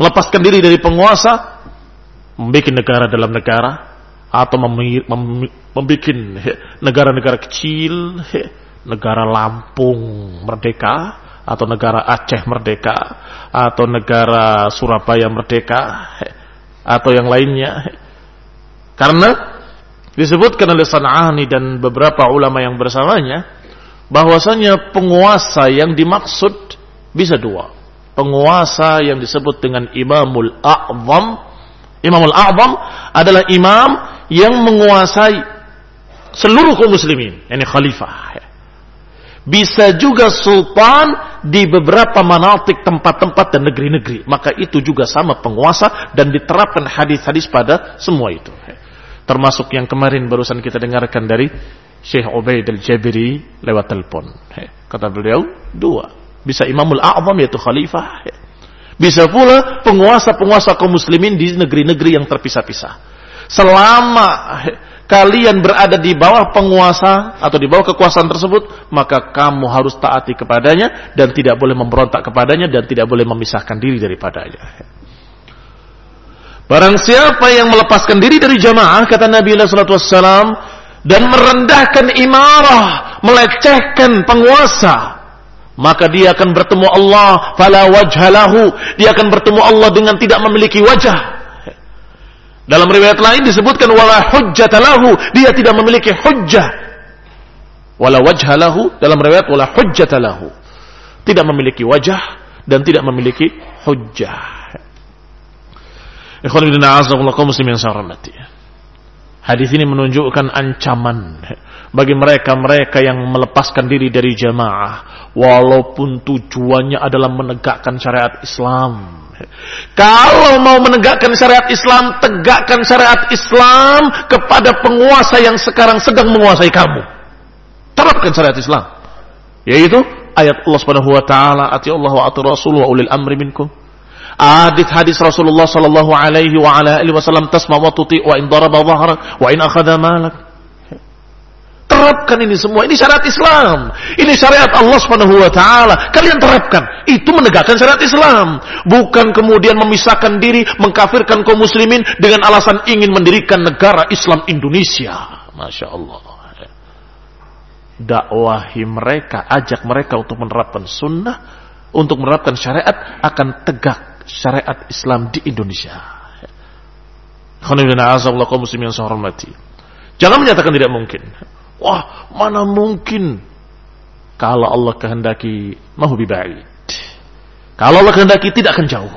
Speaker 1: melepaskan diri dari penguasa membuat negara dalam negara atau membuat negara-negara kecil negara Lampung merdeka atau negara Aceh merdeka atau negara Surabaya merdeka atau yang lainnya karena disebutkan oleh San'ani dan beberapa ulama yang bersamanya bahwasanya penguasa yang dimaksud bisa dua. Penguasa yang disebut dengan Imamul A'zam Imamul A'zam adalah imam yang menguasai seluruh kaum muslimin ini khalifah bisa juga sultan di beberapa manatik tempat-tempat dan negeri-negeri. Maka itu juga sama penguasa dan diterapkan hadis-hadis pada semua itu. Termasuk yang kemarin barusan kita dengarkan dari Syekh Ubaid al-Jabiri lewat telepon. Kata beliau, dua. Bisa imamul a'zam yaitu khalifah. Bisa pula penguasa-penguasa kaum muslimin di negeri-negeri yang terpisah-pisah. Selama kalian berada di bawah penguasa atau di bawah kekuasaan tersebut, maka kamu harus taati kepadanya dan tidak boleh memberontak kepadanya dan tidak boleh memisahkan diri daripadanya. Barang siapa yang melepaskan diri dari jamaah, kata Nabi SAW, dan merendahkan imarah, melecehkan penguasa, maka dia akan bertemu Allah, fala wajhalahu, dia akan bertemu Allah dengan tidak memiliki wajah. Dalam riwayat lain disebutkan wala hujjatalahu, dia tidak memiliki hujjah. Wala wajhalahu dalam riwayat wala hujjatalahu. Tidak memiliki wajah dan tidak memiliki hujjah. Ikhwan ibn muslim yang saya. Hadis ini menunjukkan ancaman bagi mereka-mereka yang melepaskan diri dari jamaah walaupun tujuannya adalah menegakkan syariat Islam kalau mau menegakkan syariat Islam, tegakkan syariat Islam kepada penguasa yang sekarang sedang menguasai kamu. Terapkan syariat Islam. Yaitu ayat Allah Subhanahu wa taala, "Ati Allah wa ati Rasul wa ulil amri minkum." Hadis hadis Rasulullah sallallahu alaihi wa ala alihi wasallam tasma wa tuti wa in daraba dhahrak wa in akhadha malak. Terapkan ini semua. Ini syariat Islam. Ini syariat Allah Subhanahu wa taala. Kalian terapkan. Itu menegakkan syariat Islam. Bukan kemudian memisahkan diri, mengkafirkan kaum muslimin dengan alasan ingin mendirikan negara Islam Indonesia. Masya Allah. Dakwahi mereka, ajak mereka untuk menerapkan sunnah, untuk menerapkan syariat, akan tegak syariat Islam di Indonesia. Jangan menyatakan tidak mungkin. Wah, mana mungkin kalau Allah kehendaki mau bibait. Kalau Allah kehendaki tidak akan jauh.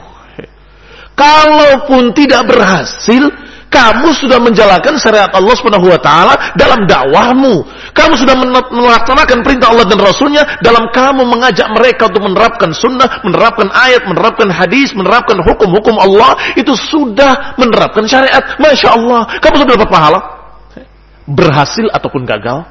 Speaker 1: Kalaupun tidak berhasil, kamu sudah menjalankan syariat Allah Subhanahu wa taala dalam dakwahmu. Kamu sudah melaksanakan perintah Allah dan Rasulnya dalam kamu mengajak mereka untuk menerapkan sunnah, menerapkan ayat, menerapkan hadis, menerapkan hukum-hukum Allah. Itu sudah menerapkan syariat. Masya Allah. Kamu sudah dapat pahala berhasil ataupun gagal.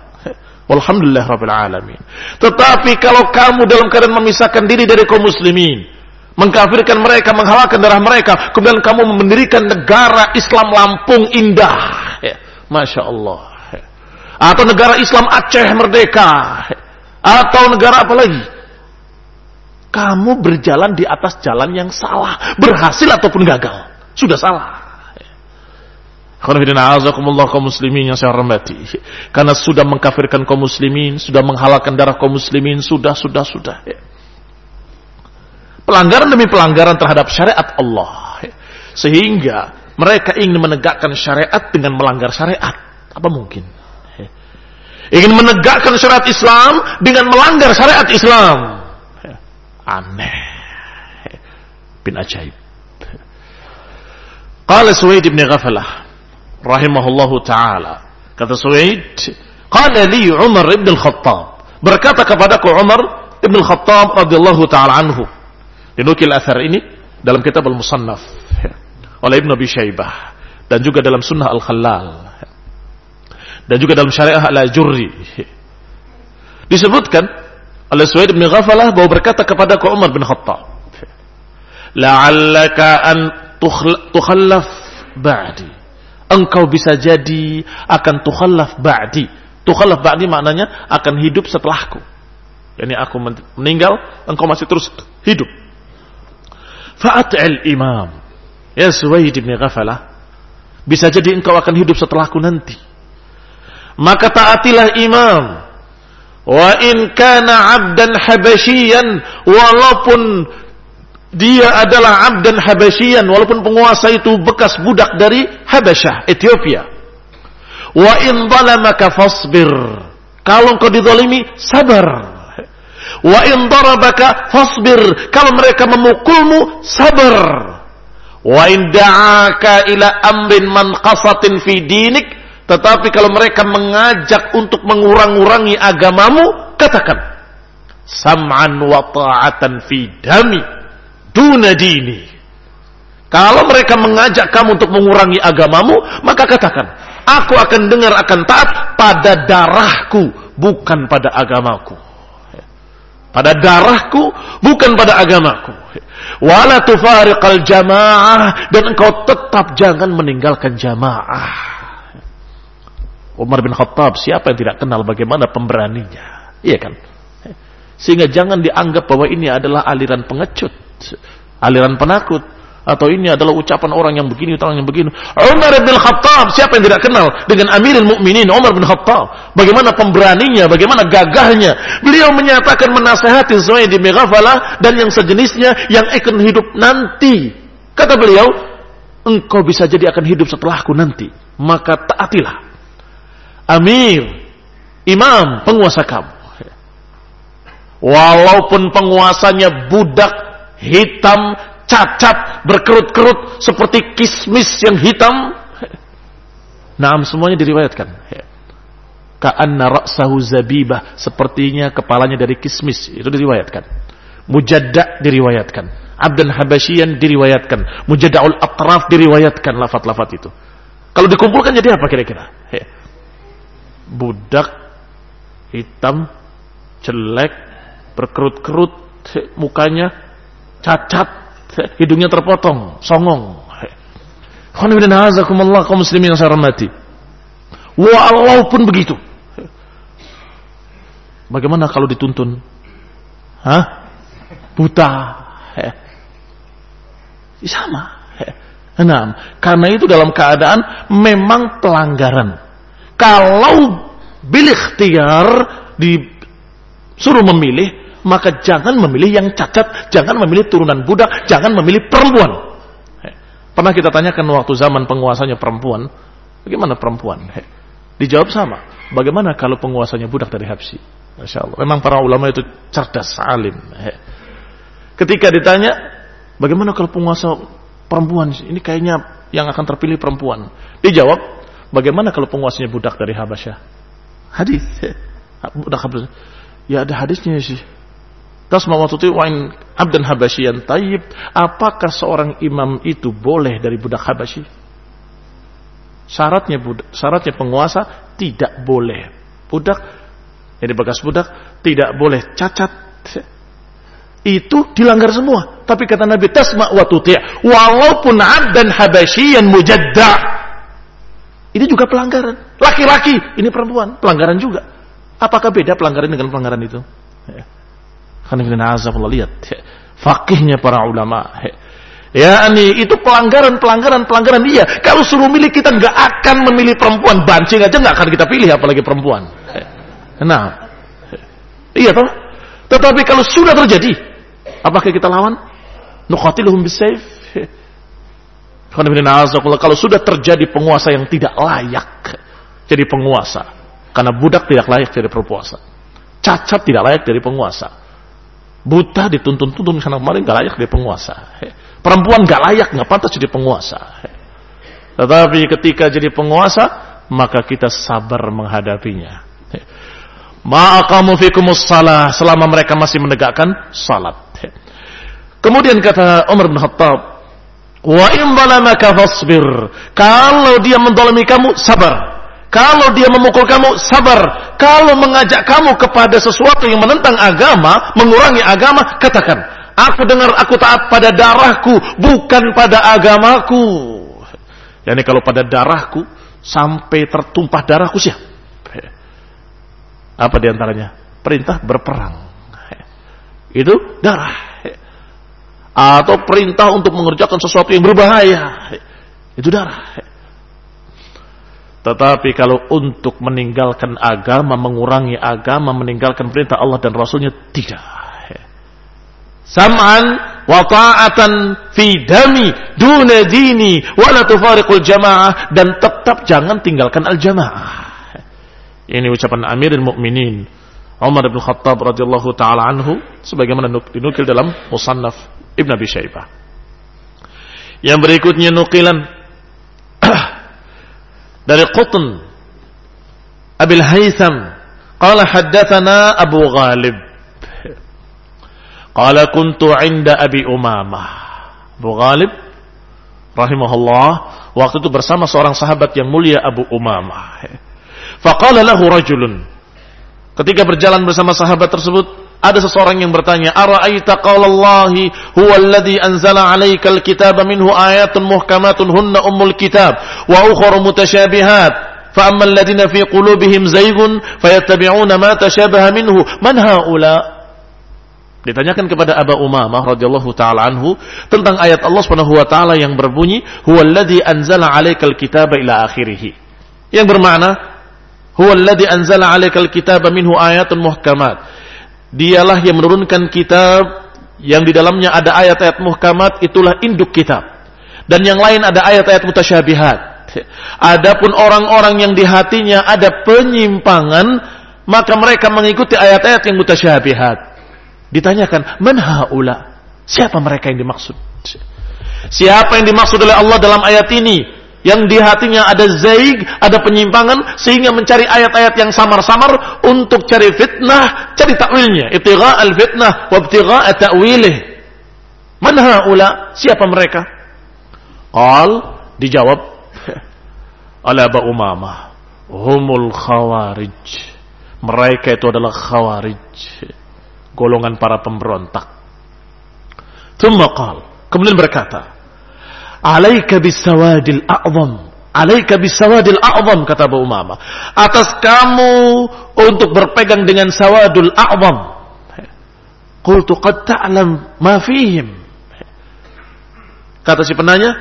Speaker 1: Alhamdulillah Rabbil Alamin. Tetapi kalau kamu dalam keadaan memisahkan diri dari kaum muslimin, mengkafirkan mereka, menghalalkan darah mereka, kemudian kamu mendirikan negara Islam Lampung indah, ya, masya Allah, atau negara Islam Aceh merdeka, atau negara apa lagi? Kamu berjalan di atas jalan yang salah, berhasil ataupun gagal, sudah salah kaum muslimin yang saya hormati. Karena sudah mengkafirkan kaum muslimin, sudah menghalalkan darah kaum muslimin, sudah, sudah, sudah. Pelanggaran demi pelanggaran terhadap syariat Allah. Sehingga mereka ingin menegakkan syariat dengan melanggar syariat. Apa mungkin? Ingin menegakkan syariat Islam dengan melanggar syariat Islam. Aneh. Bin ajaib. Qala Suwaid ibn Ghafalah rahimahullahu taala. Kata Suwaid, qala li Umar ibn al-Khattab. Berkata kepadaku Umar ibn al-Khattab radhiyallahu taala anhu. Dinukil athar ini dalam kitab Al-Musannaf oleh Ibn Abi Syaibah dan juga dalam Sunnah Al-Khallal dan juga dalam Syariah Al-Ajurri. Disebutkan oleh Suwaid bin Ghafalah bahwa berkata kepada Umar bin Khattab, "La'allaka an tukhallaf ba'di." Engkau bisa jadi akan tukhallaf ba'di. Tukhallaf ba'di maknanya akan hidup setelahku. Yani aku meninggal, engkau masih terus hidup. Fa'at'il imam. Ya Suwaid bin Ghafalah. Bisa jadi engkau akan hidup setelahku nanti. Maka taatilah imam. Wa in kana abdan habasyian walaupun dia adalah abdan habasyian walaupun penguasa itu bekas budak dari Habasyah, Ethiopia. Wa in zalamaka fasbir. Kalau engkau dizalimi, sabar. Wa in darabaka fasbir. Kalau mereka memukulmu, sabar. Wa in da'aka ila amrin man qasatin fi dinik. Tetapi kalau mereka mengajak untuk mengurang-urangi agamamu, katakan. Sam'an wa ta'atan fi dami duna dini. Kalau mereka mengajak kamu untuk mengurangi agamamu, maka katakan, aku akan dengar akan taat pada darahku, bukan pada agamaku. Pada darahku, bukan pada agamaku. Wala tufariqal jamaah dan engkau tetap jangan meninggalkan jamaah. Umar bin Khattab, siapa yang tidak kenal bagaimana pemberaninya? Iya kan? Sehingga jangan dianggap bahwa ini adalah aliran pengecut aliran penakut atau ini adalah ucapan orang yang begini, orang yang begini. Umar bin Khattab, siapa yang tidak kenal dengan Amirul Mukminin Umar bin Khattab? Bagaimana pemberaninya, bagaimana gagahnya. Beliau menyatakan menasehati Zuhair di Meghafalah dan yang sejenisnya yang akan hidup nanti. Kata beliau, engkau bisa jadi akan hidup setelahku nanti, maka taatilah. Amir, imam, penguasa kamu. Walaupun penguasanya budak, hitam, cacat, berkerut-kerut seperti kismis yang hitam. Nah, semuanya diriwayatkan. Ka'anna ra'sahu zabibah, sepertinya kepalanya dari kismis, itu diriwayatkan. Mujadda diriwayatkan. Abdan Habasyian diriwayatkan. Mujada'ul Atraf diriwayatkan lafat-lafat itu. Kalau dikumpulkan jadi apa kira-kira? Budak, hitam, jelek, berkerut-kerut, mukanya cacat, hidungnya terpotong, songong. Kaum muslimin yang saya hormati. Walaupun begitu. Bagaimana kalau dituntun? Hah? Buta. Sama. Enam. Karena itu dalam keadaan memang pelanggaran. Kalau bilik ikhtiar disuruh memilih, maka jangan memilih yang cacat, jangan memilih turunan budak, jangan memilih perempuan. Pernah kita tanyakan waktu zaman penguasanya perempuan, bagaimana perempuan? Dijawab sama. Bagaimana kalau penguasanya budak dari Habsi? Masya Allah. Memang para ulama itu cerdas, alim. Ketika ditanya, bagaimana kalau penguasa perempuan ini kayaknya yang akan terpilih perempuan. Dijawab, bagaimana kalau penguasanya budak dari Habasyah? Hadis. Ya ada hadisnya sih. Tasma wa wa'in abdan habasyian tayyib. Apakah seorang imam itu boleh dari budak Habasyi? Syaratnya budak, syaratnya penguasa tidak boleh. Budak, jadi bekas budak, tidak boleh cacat, itu dilanggar semua. Tapi kata Nabi tasma wa tuti' walaupun abdan habasyian mujadda. Ini juga pelanggaran. Laki-laki, ini perempuan, pelanggaran juga. Apakah beda pelanggaran dengan pelanggaran itu? Kita lihat fakihnya para ulama. Ya, ini itu pelanggaran, pelanggaran, pelanggaran dia. Kalau suruh milih kita nggak akan memilih perempuan, bancing aja nggak akan kita pilih apalagi perempuan. Nah, iya toh. Tetapi kalau sudah terjadi, Apakah kita lawan? Nuqatiluhum bisayf. Kalau sudah terjadi penguasa yang tidak layak jadi penguasa, karena budak tidak layak jadi penguasa, cacat tidak layak jadi penguasa, buta dituntun-tuntun sana kemarin nggak layak jadi penguasa, perempuan nggak layak nggak pantas jadi penguasa. Tetapi ketika jadi penguasa, maka kita sabar menghadapinya. Salah selama mereka masih menegakkan salat. Kemudian kata Umar bin Khattab, "Wa in zalamaka fasbir." Kalau dia mendolimi kamu, sabar. Kalau dia memukul kamu, sabar. Kalau mengajak kamu kepada sesuatu yang menentang agama, mengurangi agama, katakan, "Aku dengar aku taat pada darahku, bukan pada agamaku." Yani kalau pada darahku sampai tertumpah darahku siap. Apa di antaranya? Perintah berperang. Itu darah atau perintah untuk mengerjakan sesuatu yang berbahaya. Itu darah. Tetapi kalau untuk meninggalkan agama, mengurangi agama, meninggalkan perintah Allah dan Rasulnya, tidak. Sam'an wa ta'atan fi dami duna dini wa la tufariqul jamaah dan tetap jangan tinggalkan al-jamaah. Ini ucapan Amirul Mukminin Umar bin Khattab radhiyallahu taala anhu sebagaimana dinukil dalam Musannaf Ibn Abi Syaibah. Yang berikutnya nukilan dari Qutn. Abil Haytham. Qala haddatsana Abu Ghalib. Qala kuntu 'inda Abi Umamah. Abu Ghalib rahimahullah waktu itu bersama seorang sahabat yang mulia Abu Umamah. Faqala lahu rajulun. Ketika berjalan bersama sahabat tersebut ada seseorang yang bertanya, "Ara'aita qaulallahi huwa alladhi anzala 'alaikal kitaba minhu ayatun muhkamatun hunna ummul kitab wa ukhra mutasyabihat." Ammal ladina fi qulubihim zaygun fayattabi'una ma tashabaha minhu man haula Ditanyakan kepada Aba Umamah radhiyallahu taala anhu tentang ayat Allah Subhanahu wa taala yang berbunyi huwallazi anzala 'alaikal kitaba ila akhirih. Yang bermakna huwallazi anzala 'alaikal kitaba minhu ayatun muhkamat Dialah yang menurunkan kitab yang di dalamnya ada ayat-ayat muhkamat, itulah induk kitab. Dan yang lain ada ayat-ayat mutasyabihat. Adapun orang-orang yang di hatinya ada penyimpangan, maka mereka mengikuti ayat-ayat yang mutasyabihat. Ditanyakan, "Man haula?" Siapa mereka yang dimaksud? Siapa yang dimaksud oleh Allah dalam ayat ini? Yang di hatinya ada zaig, ada penyimpangan sehingga mencari ayat-ayat yang samar-samar untuk cari fitnah, cari takwilnya. Ittigha al-fitnah wa ibtigha ta'wilih. Man haula? Siapa mereka? Qal dijawab oleh Abu Umamah, humul khawarij. Mereka itu adalah khawarij, golongan para pemberontak. Thumma qal, kemudian berkata, "Alaika bisawadil a'zam." Alaika bisawadil a'zam kata Abu Umama. Atas kamu untuk berpegang dengan sawadul a'zam. Qultu qad ta'lam ma fihim. Kata si penanya,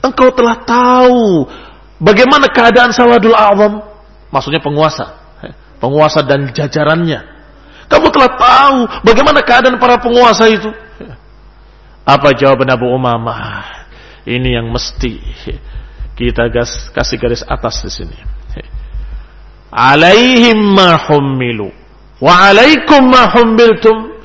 Speaker 1: engkau telah tahu bagaimana keadaan sawadul a'zam. Maksudnya penguasa. Penguasa dan jajarannya. Kamu telah tahu bagaimana keadaan para penguasa itu. Apa jawaban Abu Umamah? Ini yang mesti kita gas, kasih garis atas di sini. Alaihim ma hummilu wa alaikum ma hummiltum.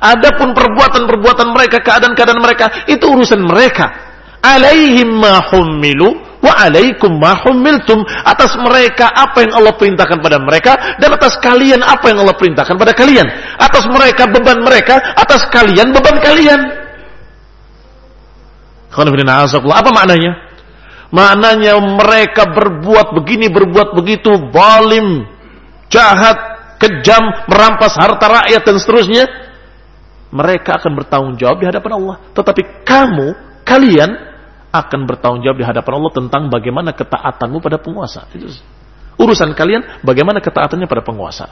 Speaker 1: Adapun perbuatan-perbuatan mereka, keadaan-keadaan mereka, itu urusan mereka. Alaihim ma hummilu wa alaikum ma hummiltum. Atas mereka apa yang Allah perintahkan pada mereka dan atas kalian apa yang Allah perintahkan pada kalian. Atas mereka beban mereka, atas kalian beban kalian. Apa maknanya? Maknanya mereka berbuat begini, berbuat begitu, balim, jahat, kejam, merampas harta rakyat dan seterusnya. Mereka akan bertanggung jawab di hadapan Allah. Tetapi kamu, kalian akan bertanggung jawab di hadapan Allah tentang bagaimana ketaatanmu pada penguasa. Itu urusan kalian bagaimana ketaatannya pada penguasa.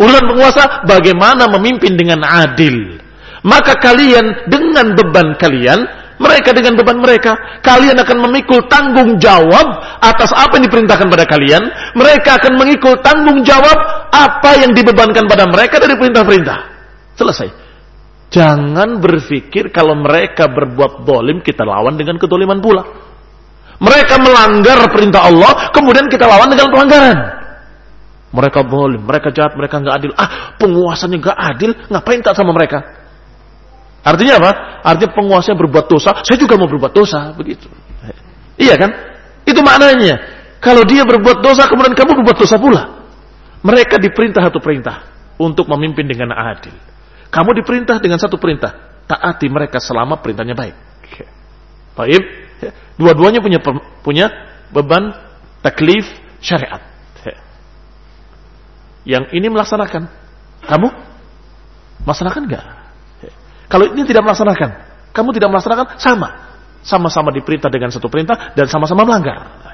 Speaker 1: Urusan penguasa bagaimana memimpin dengan adil. Maka kalian dengan beban kalian mereka dengan beban mereka, kalian akan memikul tanggung jawab atas apa yang diperintahkan pada kalian. Mereka akan memikul tanggung jawab apa yang dibebankan pada mereka dari perintah-perintah. Selesai. Jangan berpikir kalau mereka berbuat dolim, kita lawan dengan kedoliman pula. Mereka melanggar perintah Allah, kemudian kita lawan dengan pelanggaran. Mereka dolim, mereka jahat, mereka nggak adil. Ah, penguasanya nggak adil, ngapain tak sama mereka? Artinya apa? Artinya penguasa berbuat dosa, saya juga mau berbuat dosa, begitu. Iya kan? Itu maknanya. Kalau dia berbuat dosa, kemudian kamu berbuat dosa pula. Mereka diperintah satu perintah untuk memimpin dengan adil. Kamu diperintah dengan satu perintah, taati mereka selama perintahnya baik. Baik. Dua-duanya punya punya beban taklif syariat. Yang ini melaksanakan. Kamu melaksanakan enggak? Kalau ini tidak melaksanakan, kamu tidak melaksanakan, sama. Sama-sama diperintah dengan satu perintah dan sama-sama melanggar.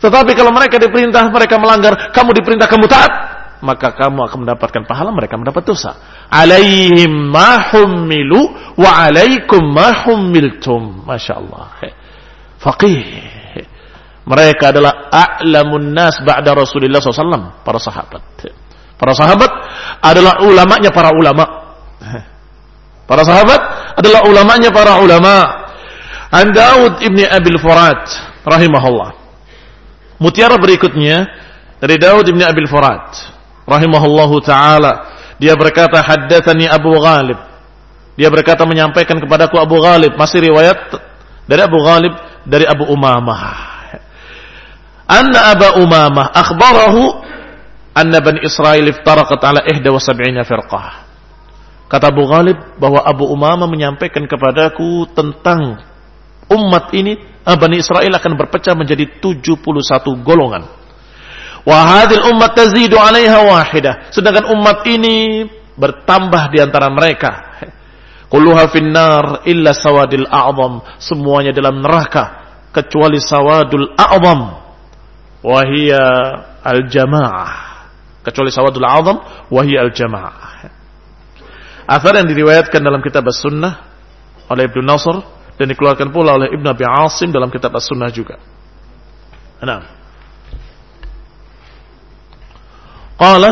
Speaker 1: Tetapi kalau mereka diperintah, mereka melanggar, kamu diperintah, kamu taat, maka kamu akan mendapatkan pahala, mereka mendapat dosa. Alaihim mahummilu wa alaikum mahumiltum. Masya Allah. Faqih. Mereka adalah a'lamun nas ba'da Rasulullah SAW. Para sahabat. Para sahabat adalah ulamanya para ulama. Para sahabat adalah ulamanya para ulama. An Daud ibni Abil Furat rahimahullah. Mutiara berikutnya dari Daud ibni Abil Furat rahimahullahu taala. Dia berkata haddatsani Abu Ghalib. Dia berkata menyampaikan kepadaku Abu Ghalib, masih riwayat dari Abu Ghalib dari Abu Umamah. Anna Abu Umamah akhbarahu anna Bani Israel iftaraqat ala 71 firqah. Kata Abu Ghalib bahwa Abu Umama menyampaikan kepadaku tentang umat ini, Bani Israel akan berpecah menjadi 71 golongan. Wahadil umat tazidu alaiha wahidah. Sedangkan umat ini bertambah di antara mereka. Kulluha finnar illa sawadil a'zam. Semuanya dalam neraka kecuali sawadul a'zam. Wahia al-jamaah. Kecuali sawadul a'zam wahia al-jamaah. Athar yang diriwayatkan dalam kitab As-Sunnah oleh Ibnu Nasr dan dikeluarkan pula oleh Ibnu Abi Asim dalam kitab As-Sunnah juga. Nah. Qala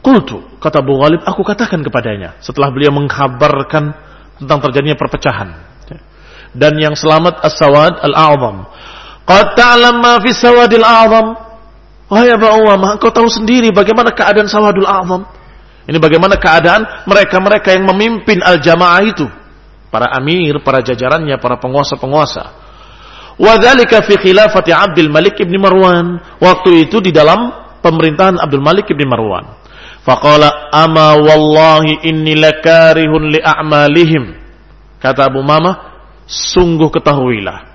Speaker 1: Qultu, kata Abu Ghalib, aku katakan kepadanya setelah beliau mengkabarkan tentang terjadinya perpecahan. dan yang selamat as-sawad al-a'zam. Qad ta'lam ma fi sawadil a'zam. Wahai Abu Umamah, engkau tahu sendiri bagaimana keadaan sawadul a'zam. Ini bagaimana keadaan mereka-mereka yang memimpin al-jamaah itu. Para amir, para jajarannya, para penguasa-penguasa. Wadhalika fi khilafati Abdul Malik ibn Marwan. Waktu itu di dalam pemerintahan Abdul Malik ibn Marwan. Faqala ama wallahi inni lakarihun li a'malihim. Kata Abu Mama, sungguh ketahuilah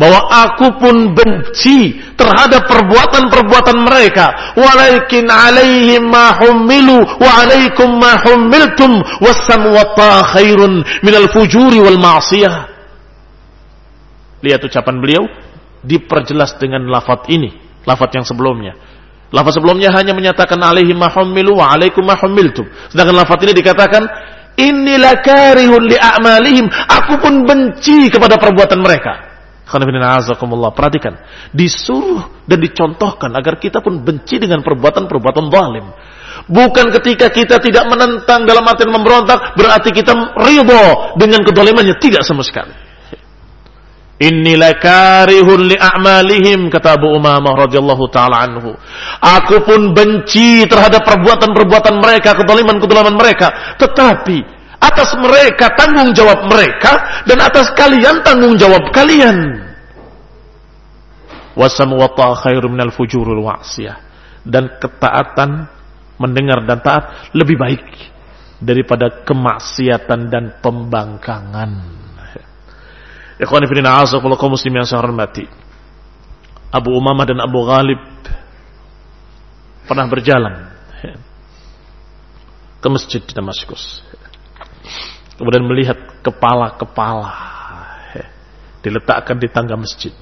Speaker 1: bahwa aku pun benci terhadap perbuatan-perbuatan mereka. Walakin alaihim ma hummilu wa alaikum ma hummiltum wassamwata khairun minal fujuri wal ma'siyah. Lihat ucapan beliau diperjelas dengan lafaz ini lafaz yang sebelumnya. Lafaz sebelumnya hanya menyatakan alaihim ma hummilu wa alaikum ma hummiltum sedangkan lafaz ini dikatakan inilah karihun li a'malihim. Aku pun benci kepada perbuatan mereka Perhatikan. Disuruh dan dicontohkan agar kita pun benci dengan perbuatan-perbuatan zalim. Bukan ketika kita tidak menentang dalam arti memberontak, berarti kita ridho dengan kedolimannya. Tidak sama sekali. Inilah karihun li kata Abu Umamah radhiyallahu taala anhu. Aku pun benci terhadap perbuatan-perbuatan mereka, kedoliman-kedoliman mereka. Tetapi Atas mereka tanggung jawab mereka dan atas kalian tanggung jawab kalian. Dan ketaatan mendengar dan taat lebih baik daripada kemaksiatan dan pembangkangan. Ikhwan na'azakullah kaum muslim yang saya hormati. Abu Umamah dan Abu Ghalib pernah berjalan ke masjid di Damaskus. Kemudian melihat kepala-kepala diletakkan di tangga masjid.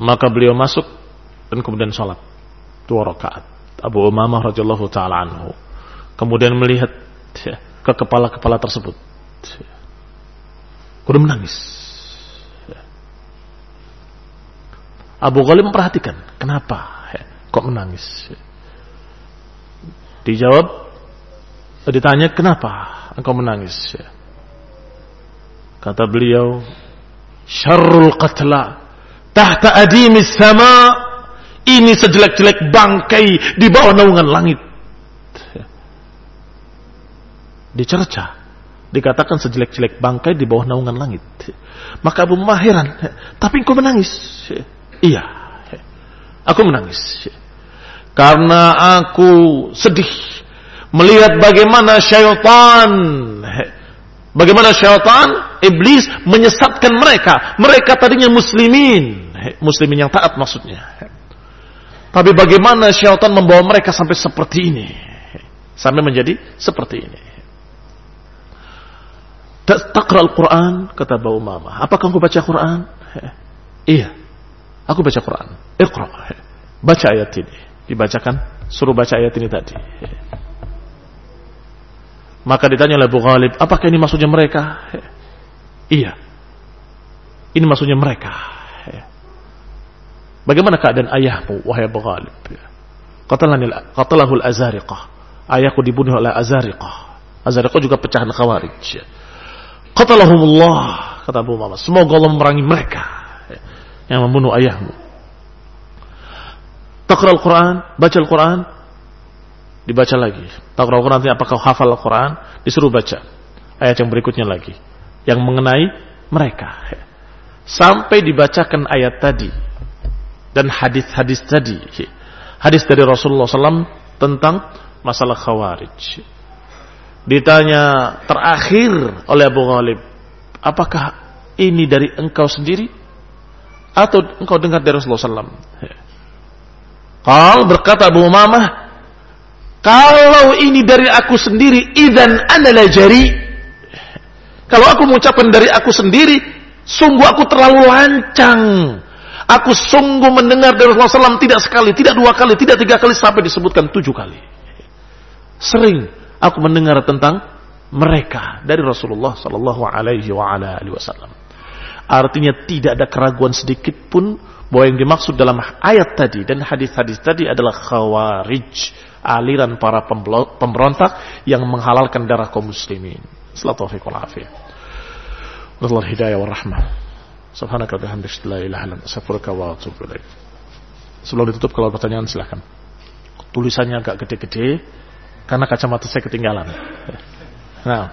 Speaker 1: Maka beliau masuk dan kemudian sholat dua rakaat. Abu Umamah radhiyallahu taala anhu kemudian melihat ke kepala-kepala tersebut. Kemudian menangis. Abu Ghalib memperhatikan, kenapa? Kok menangis? Dijawab, Ditanya kenapa engkau menangis? Kata beliau, syarrul qatla tahta adimis sama ini sejelek-jelek bangkai di bawah naungan langit. Dicerca, dikatakan sejelek-jelek bangkai di bawah naungan langit. Maka Abu Mahiran, tapi engkau menangis. Iya, aku menangis. Karena aku sedih melihat bagaimana syaitan. Bagaimana syaitan? Iblis menyesatkan mereka. Mereka tadinya muslimin. Muslimin yang taat maksudnya. Tapi bagaimana syaitan membawa mereka sampai seperti ini? Sampai menjadi seperti ini. Takra Al-Quran kata Bau Mama apakah engkau baca Quran? Iya. Aku baca Quran. Iqra. Baca ayat ini. Dibacakan suruh baca ayat ini tadi maka ditanya oleh Abu Ghalib, apakah ini maksudnya mereka? Iya. Ini maksudnya mereka. Bagaimana keadaan ayahmu, wahai Abu Ghalib? Qatalahul azariqah. Ayahku dibunuh oleh azariqah. Azariqah juga pecahan khawarij. Qatalahumullah, kata Abu Muhammad. Semoga Allah memerangi mereka yang membunuh ayahmu. Takra Al-Quran, baca Al-Quran, dibaca lagi. Al-Quran nanti apakah hafal Al-Quran? Disuruh baca. Ayat yang berikutnya lagi. Yang mengenai mereka. Sampai dibacakan ayat tadi. Dan hadis-hadis tadi. Hadis dari Rasulullah SAW tentang masalah khawarij. Ditanya terakhir oleh Abu Ghalib. Apakah ini dari engkau sendiri? Atau engkau dengar dari Rasulullah SAW? Kal berkata Abu Umamah, kalau ini dari aku sendiri, idan adalah jari. Kalau aku mengucapkan dari aku sendiri, sungguh aku terlalu lancang. Aku sungguh mendengar dari Rasulullah SAW tidak sekali, tidak dua kali, tidak tiga kali, sampai disebutkan tujuh kali. Sering aku mendengar tentang mereka dari Rasulullah Sallallahu Alaihi Wasallam. Artinya tidak ada keraguan sedikit pun bahwa yang dimaksud dalam ayat tadi dan hadis-hadis tadi adalah khawarij aliran para pemberontak yang menghalalkan darah kaum muslimin. Wal afiyah. Allah hidayah. Sebelum ditutup kalau pertanyaan silahkan. Tulisannya agak gede-gede karena kacamata saya ketinggalan. Nah.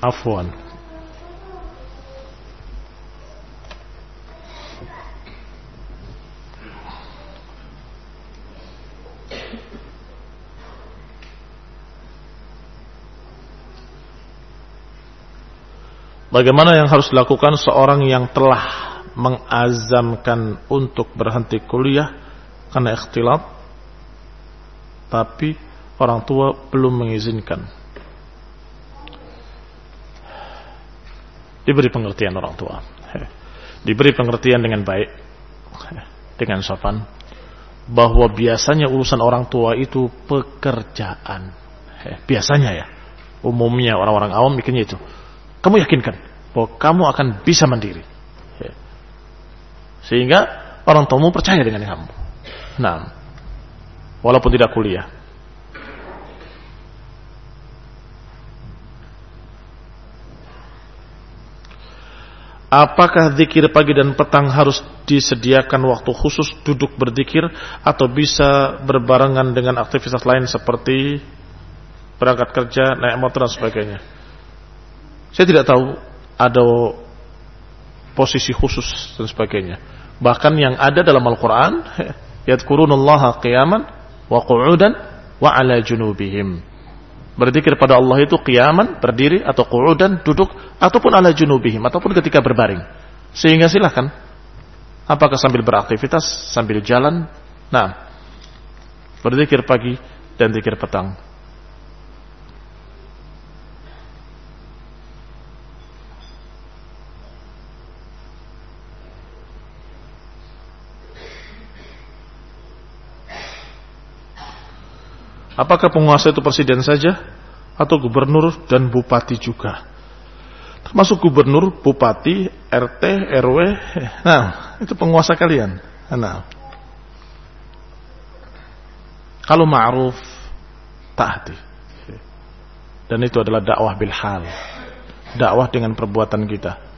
Speaker 1: Afwan. Bagaimana yang harus dilakukan seorang yang telah mengazamkan untuk berhenti kuliah karena ikhtilat tapi orang tua belum mengizinkan. Diberi pengertian orang tua. Diberi pengertian dengan baik dengan sopan bahwa biasanya urusan orang tua itu pekerjaan. Biasanya ya. Umumnya orang-orang awam bikinnya itu kamu yakinkan bahwa kamu akan bisa mandiri. Ya. Sehingga orang tuamu percaya dengan kamu. Nah, walaupun tidak kuliah. Apakah zikir pagi dan petang harus disediakan waktu khusus duduk berzikir atau bisa berbarengan dengan aktivitas lain seperti berangkat kerja, naik motor dan sebagainya? Saya tidak tahu ada posisi khusus dan sebagainya. Bahkan yang ada dalam Al-Quran, yadkurunallaha qiyaman wa qu'udan wa ala junubihim. Berzikir pada Allah itu qiyaman, berdiri atau qu'udan, duduk ataupun ala junubihim ataupun ketika berbaring. Sehingga silahkan apakah sambil beraktivitas, sambil jalan. Nah, berzikir pagi dan zikir petang. Apakah penguasa itu presiden saja atau gubernur dan bupati juga? Termasuk gubernur, bupati, RT, RW. Nah, itu penguasa kalian. Nah. Kalau ma'ruf taati. Dan itu adalah dakwah bil hal. Dakwah dengan perbuatan kita.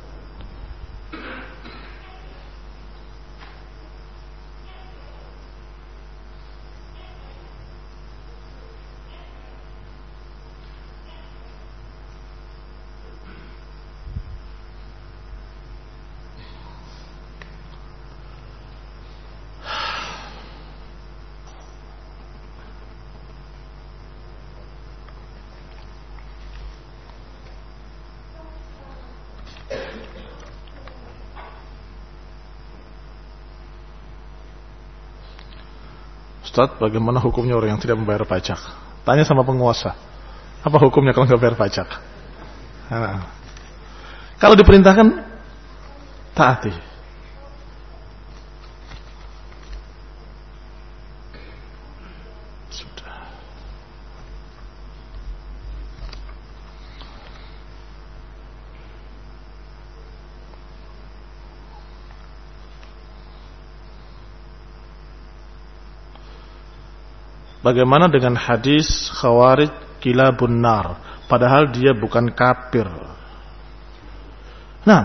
Speaker 1: Ustaz, bagaimana hukumnya orang yang tidak membayar pajak? Tanya sama penguasa. Apa hukumnya kalau nggak bayar pajak? Nah. Kalau diperintahkan, taati. Bagaimana dengan hadis khawarij kilabun nar padahal dia bukan kafir. Nah,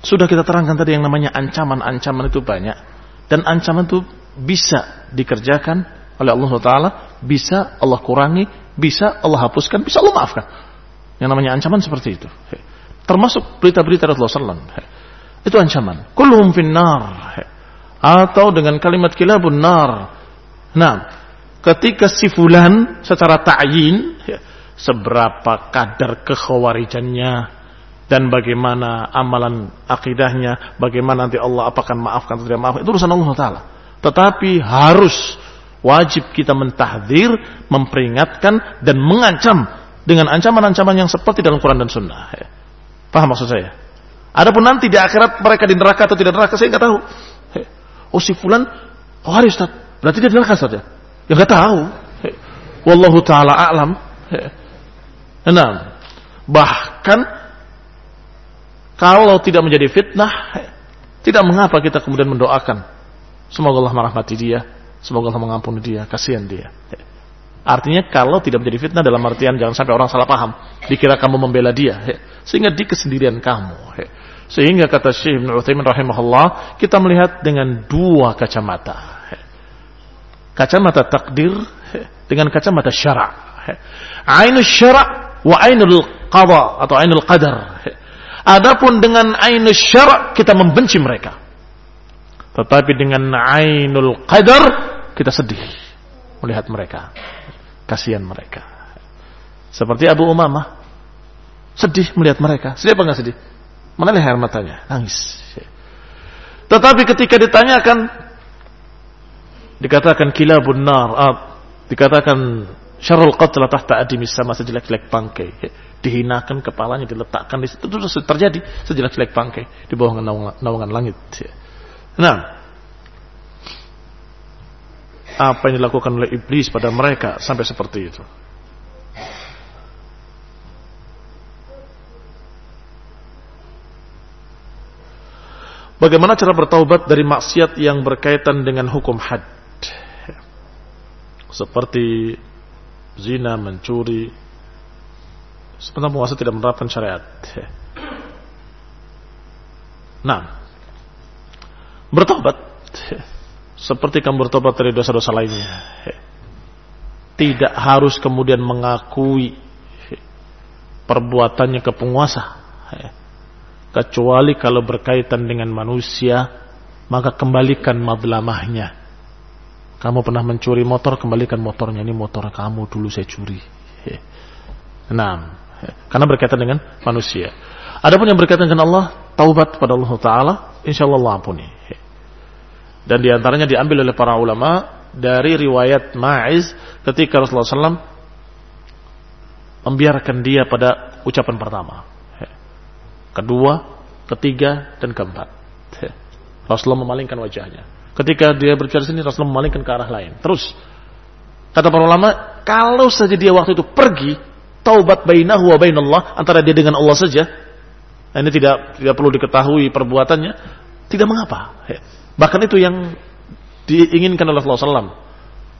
Speaker 1: sudah kita terangkan tadi yang namanya ancaman-ancaman itu banyak dan ancaman itu bisa dikerjakan oleh Allah taala, bisa Allah kurangi, bisa Allah hapuskan, bisa Allah maafkan. Yang namanya ancaman seperti itu. Termasuk berita-berita Rasulullah SAW. Itu ancaman. Kulluhum finnar. Atau dengan kalimat kilabun nar. Nah, ketika si fulan secara ta'yin ya, seberapa kadar kekhawarijannya dan bagaimana amalan akidahnya, bagaimana nanti Allah apakah maafkan atau tidak maafkan, itu urusan Allah Ta'ala. Tetapi harus wajib kita mentahdir, memperingatkan, dan mengancam dengan ancaman-ancaman yang seperti dalam Quran dan Sunnah. Ya. Paham maksud saya? Adapun nanti di akhirat mereka di neraka atau tidak neraka, saya nggak tahu. Ya. Oh si fulan, oh hari Ustaz, berarti dia di neraka Ustaz ya? Nggak tahu. Wallahu taala alam. Nah, bahkan kalau tidak menjadi fitnah, tidak mengapa kita kemudian mendoakan. Semoga Allah merahmati dia, semoga Allah mengampuni dia, kasihan dia. Artinya kalau tidak menjadi fitnah dalam artian jangan sampai orang salah paham, dikira kamu membela dia, sehingga di kesendirian kamu. Sehingga kata Syekh Ibn Uthaymin rahimahullah, kita melihat dengan dua kacamata. Kacamata takdir dengan kacamata syara'. Ainul syara' wa ainul qada atau ainul qadar. Adapun dengan ainul syara' kita membenci mereka. Tetapi dengan ainul qadar kita sedih melihat mereka. Kasihan mereka. Seperti Abu Umamah. Sedih melihat mereka. Sedih apa enggak sedih? Meneleh air matanya. Nangis. Tetapi ketika ditanyakan. Dikatakan kilabun nar. Uh, dikatakan syarul qatla tahta adimis sama sejelek-jelek bangkai. Dihinakan kepalanya diletakkan di situ. Itu terjadi sejelek-jelek bangkai di bawah naungan langit. Nah, apa yang dilakukan oleh iblis pada mereka sampai seperti itu. Bagaimana cara bertaubat dari maksiat yang berkaitan dengan hukum had? Seperti zina, mencuri. Sebenarnya penguasa tidak menerapkan syariat. Nah, bertobat seperti kamu bertobat dari dosa-dosa lainnya. Tidak harus kemudian mengakui perbuatannya ke penguasa. Kecuali kalau berkaitan dengan manusia, maka kembalikan madlamahnya. Kamu pernah mencuri motor, kembalikan motornya. Ini motor kamu dulu saya curi. Nah, karena berkaitan dengan manusia. Adapun yang berkaitan dengan Allah, taubat kepada Allah Taala, insya Allah ampuni. Dan di antaranya diambil oleh para ulama dari riwayat Ma'iz ketika Rasulullah SAW membiarkan dia pada ucapan pertama. Kedua, ketiga, dan keempat. Rasulullah memalingkan wajahnya. Ketika dia berbicara sini, Rasulullah memalingkan ke arah lain. Terus, kata para ulama, kalau saja dia waktu itu pergi, taubat bainahu wa bainallah, antara dia dengan Allah saja, ini tidak tidak perlu diketahui perbuatannya, tidak mengapa. Bahkan itu yang diinginkan oleh Rasulullah SAW.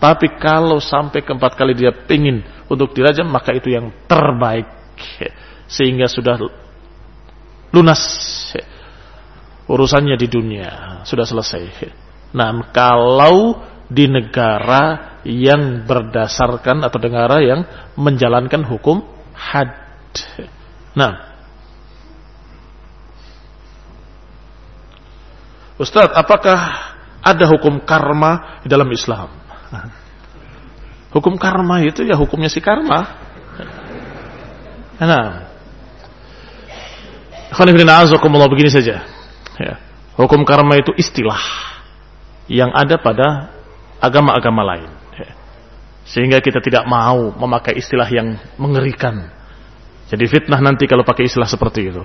Speaker 1: Tapi kalau sampai keempat kali dia ingin untuk dirajam, maka itu yang terbaik. Sehingga sudah lunas urusannya di dunia. Sudah selesai. Nah, kalau di negara yang berdasarkan atau negara yang menjalankan hukum had. Nah, Ustaz, apakah ada hukum karma di dalam Islam? Hukum karma itu ya hukumnya si karma. Nah, Khonifina'azakumullah begini saja. Ya. Hukum karma itu istilah yang ada pada agama-agama lain. Sehingga kita tidak mau memakai istilah yang mengerikan. Jadi fitnah nanti kalau pakai istilah seperti itu.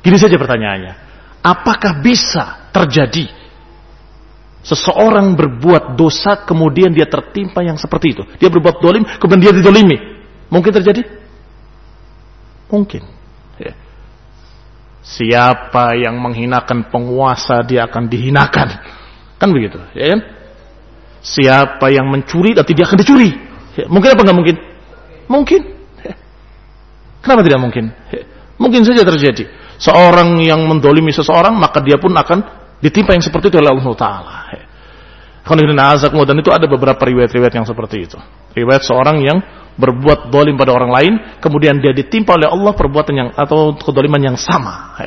Speaker 1: Gini saja pertanyaannya. Apakah bisa terjadi seseorang berbuat dosa kemudian dia tertimpa yang seperti itu? Dia berbuat dolim kemudian dia didolimi. Mungkin terjadi? Mungkin. Ya. Siapa yang menghinakan penguasa dia akan dihinakan. Kan begitu, ya kan? Siapa yang mencuri nanti dia akan dicuri. Ya. Mungkin apa nggak mungkin? Mungkin. Ya. Kenapa tidak mungkin? Ya. Mungkin saja terjadi seorang yang mendolimi seseorang maka dia pun akan ditimpa yang seperti itu oleh Allah Taala. Dan itu ada beberapa riwayat-riwayat yang seperti itu. Riwayat seorang yang berbuat dolim pada orang lain, kemudian dia ditimpa oleh Allah perbuatan yang atau kedoliman yang sama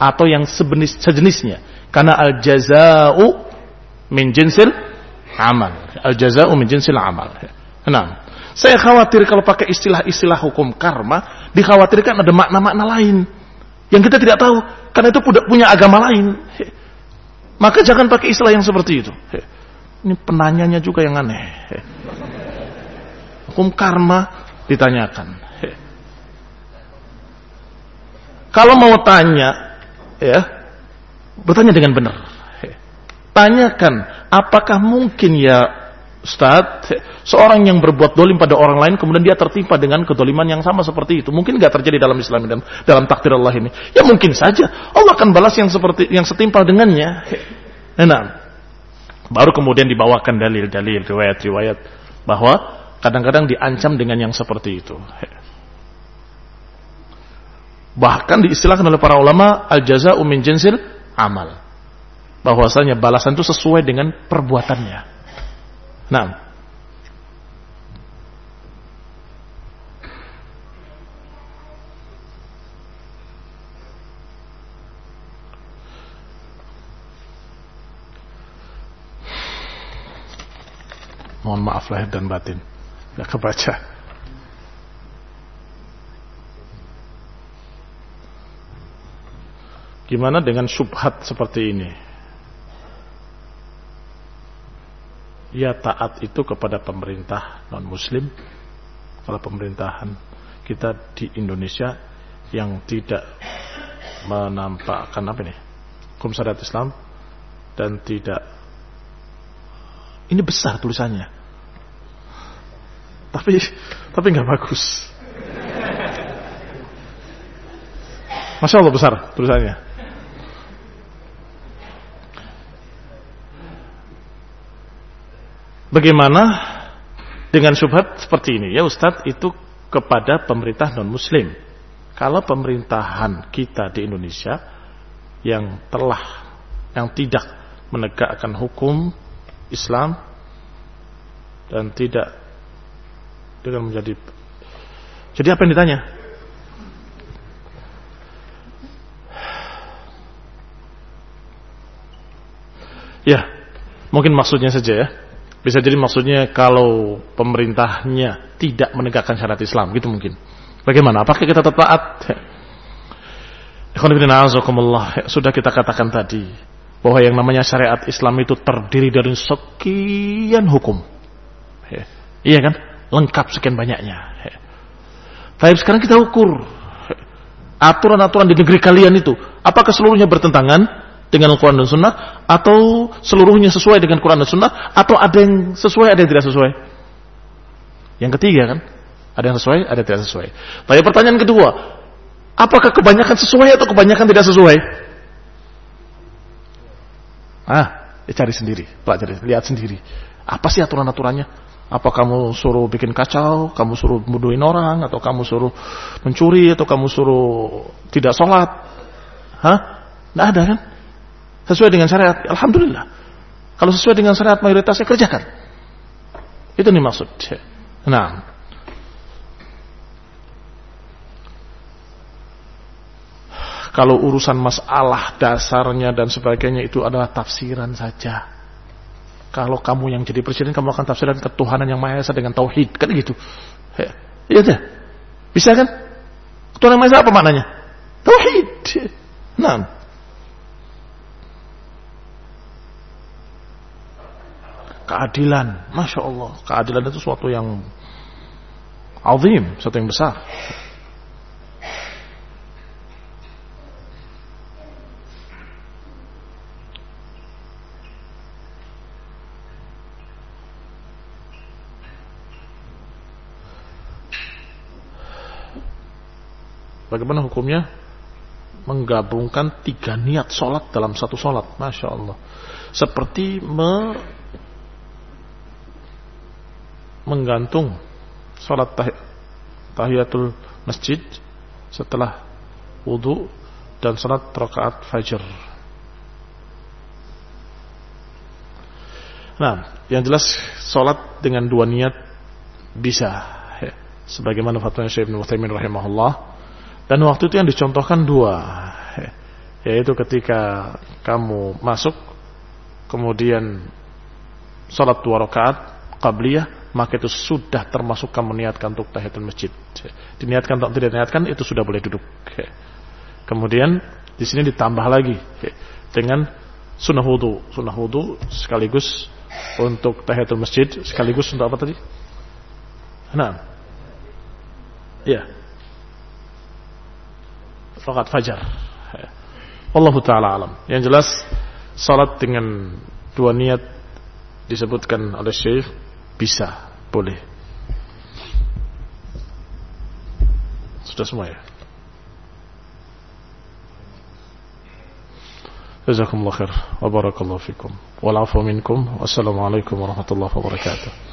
Speaker 1: atau yang sejenis, sejenisnya. Karena al jazau min jinsil amal. Al jazau min jinsil amal. Nah, saya khawatir kalau pakai istilah-istilah hukum karma, dikhawatirkan ada makna-makna lain yang kita tidak tahu karena itu punya agama lain. Maka jangan pakai istilah yang seperti itu. Ini penanyanya juga yang aneh. Hukum karma ditanyakan. Kalau mau tanya, ya, bertanya dengan benar. Tanyakan, apakah mungkin ya Ustaz, seorang yang berbuat dolim pada orang lain kemudian dia tertimpa dengan kedoliman yang sama seperti itu. Mungkin nggak terjadi dalam Islam dan dalam takdir Allah ini. Ya mungkin saja. Allah akan balas yang seperti yang setimpal dengannya. Nah, baru kemudian dibawakan dalil-dalil riwayat-riwayat bahwa kadang-kadang diancam dengan yang seperti itu. Bahkan diistilahkan oleh para ulama al-jaza'u min jinsil amal. Bahwasanya balasan itu sesuai dengan perbuatannya. Nah, Mohon maaf lahir dan batin. Gak kebaca. Gimana dengan syubhat seperti ini? Ya taat itu kepada pemerintah non muslim kalau pemerintahan kita di Indonesia yang tidak menampakkan apa ini? Hukum syariat Islam dan tidak ini besar tulisannya. Tapi tapi nggak bagus. Masya Allah besar tulisannya Bagaimana dengan syubhat seperti ini? Ya Ustadz, itu kepada pemerintah non-muslim. Kalau pemerintahan kita di Indonesia yang telah, yang tidak menegakkan hukum Islam dan tidak dengan menjadi jadi apa yang ditanya? Ya, mungkin maksudnya saja ya. Bisa jadi maksudnya kalau pemerintahnya tidak menegakkan syariat Islam, gitu mungkin. Bagaimana? Apakah kita tetap taat? Sudah kita katakan tadi bahwa yang namanya syariat Islam itu terdiri dari sekian hukum. Iya kan? Lengkap sekian banyaknya. Tapi sekarang kita ukur aturan-aturan di negeri kalian itu, apakah seluruhnya bertentangan dengan Al-Quran dan Sunnah atau seluruhnya sesuai dengan Quran dan Sunnah atau ada yang sesuai ada yang tidak sesuai? Yang ketiga kan? Ada yang sesuai ada yang tidak sesuai. Tapi pertanyaan kedua. Apakah kebanyakan sesuai atau kebanyakan tidak sesuai? Ah ya cari sendiri pelajari lihat sendiri. Apa sih aturan-aturannya? Apa kamu suruh bikin kacau, kamu suruh muduhin orang, atau kamu suruh mencuri, atau kamu suruh tidak sholat? Hah? Nggak ada kan? Sesuai dengan syariat, alhamdulillah. Kalau sesuai dengan syariat mayoritasnya kerjakan. Itu nih maksud. Nah, kalau urusan masalah dasarnya dan sebagainya itu adalah tafsiran saja. Kalau kamu yang jadi presiden, kamu akan tafsiran ketuhanan yang Maha Esa dengan tauhid, kan gitu. Iya deh. Bisa kan? Ketuhanan Maha Esa apa maknanya? Tauhid. Nah, keadilan. Masya Allah, keadilan itu sesuatu yang azim, sesuatu yang besar. Bagaimana hukumnya? Menggabungkan tiga niat sholat dalam satu sholat. Masya Allah. Seperti me menggantung sholat tah tahiyatul masjid setelah wudhu dan sholat rakaat fajr. Nah, yang jelas sholat dengan dua niat bisa, ya. sebagaimana fatwa Syekh Ibn Utsaimin rahimahullah. Dan waktu itu yang dicontohkan dua, ya. yaitu ketika kamu masuk, kemudian sholat dua rakaat qabliyah maka itu sudah termasuk kamu niatkan untuk tahiyatul masjid. Diniatkan atau tidak diniatkan itu sudah boleh duduk. Kemudian di sini ditambah lagi dengan sunnah wudu, sunnah wudu sekaligus untuk tahiyatul masjid, sekaligus untuk apa tadi? Nah, ya, fakat fajar. Allah taala alam. Yang jelas salat dengan dua niat disebutkan oleh Syekh bisa, boleh. Sudah semua ya? Jazakumullah khair wa barakallahu warahmatullahi wabarakatuh.